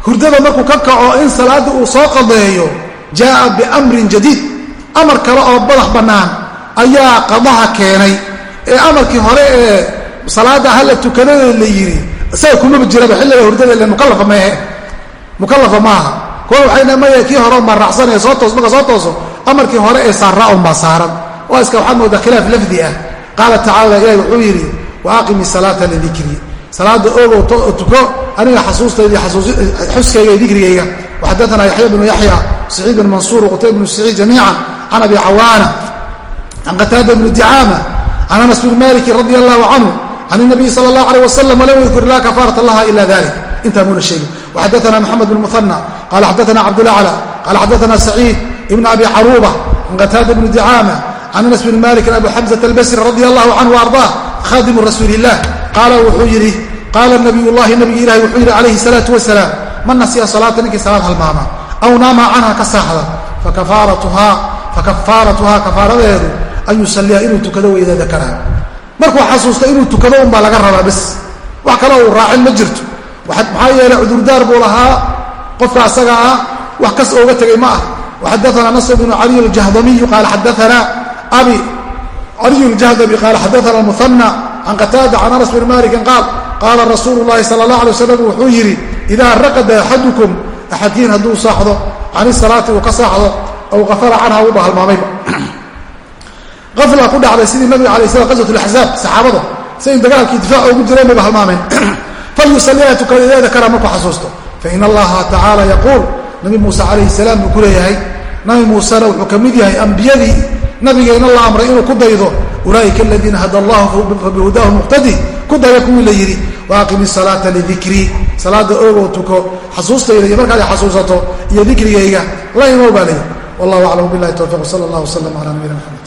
Hurdada markuu ka kaco in salaadda uu soo qadeeyo jaaa biamrin jadiid. Amar kale oo badax bannaan ayaa qadaha keenay. Ee amarkii hore ee salaada hala tukanadeed la yidhi isaga kumaba jiraba xilliga hurdada ile mukalafa meehe mukalafa maaha kuwa waxayna maya kii hore unbaa raacsanaya soo toos marka soo tooso. Amarkii hore ee saaraa unbaa saaran. Waa iska waxaad moodaa khilaaf lafdi ah qaala tacaala ilahi wuxuu yidhi wa aqimi salaata lidikrii salaada ogo tuko aniga xuskayga iyo dikrigayga. Waxadaana yaxya bnu yaxya saciid bn mansuur wqutayb bnu saciid jamiica can abi cawaana can qataada bni dicaama can anas bn maliki radi allahu canhu can inabiyi sala اllahu alيh wasalam lam yadkur laa kafaarat allaha ila dalik intaa muuna sheegin waxadaana moxamed bn muhana qaala xadaana cabdulacla qaala xadaana saciid ibn abi caruuba can qataada bni dicaama can anas bni malikin abu xamزة albasri radi allahu canhu arضah khadimu rasuuli اllah qaala wuxuu yidhi qaala nabiy llahi nabigi ilahi wuxuu yidhi calayhi الsalaaةu wasalaam man nasiya salaata ninkii salaad halmaama aw naama canha ka saaxda fakafaaratuhaa kafaaradeedu an yusaliya inuu tukado weyda dakaraha markuu xasuusta inuu tukado unbaa laga rabaa bes wax kale uu raacin ma jirto maxaa yeelay cudurdaar buu lahaa qofka asaga ah wax kas ooga tegay ma ah waxadaana nasr bnu caliy aljahdamiyu qaala xadaana abi caliy ljahdami qaala xadaana muhana can qataada can anas bni malikin qaal qaala rasuulu llahi sala allah alay wasalam wuxuu yidhi idaa raqada axadukum axadkiin hadduu saaxdo can isalaati uu ka saaxdo aw afara canha uuba halmaamayba afla ku dhacday sidii nabiga alay slam qaswat laxzaab saxaabada siay dagaalkii difaaca ugu jireen bayba halmaameen falyusaliha tukadadeeda kara markuu xasuusto fain allaha tacaala yaquul nabi muuse calayhi salaam buu ku leeyahay nabi muusena wuxuu ka mid yahay ambiyadii nabigeenna la amray inuu ku daydo ulaaika aladiina hada allahu fabihudaahu muqtadi. Ku daya kuwii la yidhi waaqimi salaata lidikrii salaada ogow tuko xasuustayda iyo markaad xasuusato iyo dikrigayga la imow baa layidhi wallahu aclam bilahi towfiq sala allah wasalam ala nabiyina mxamed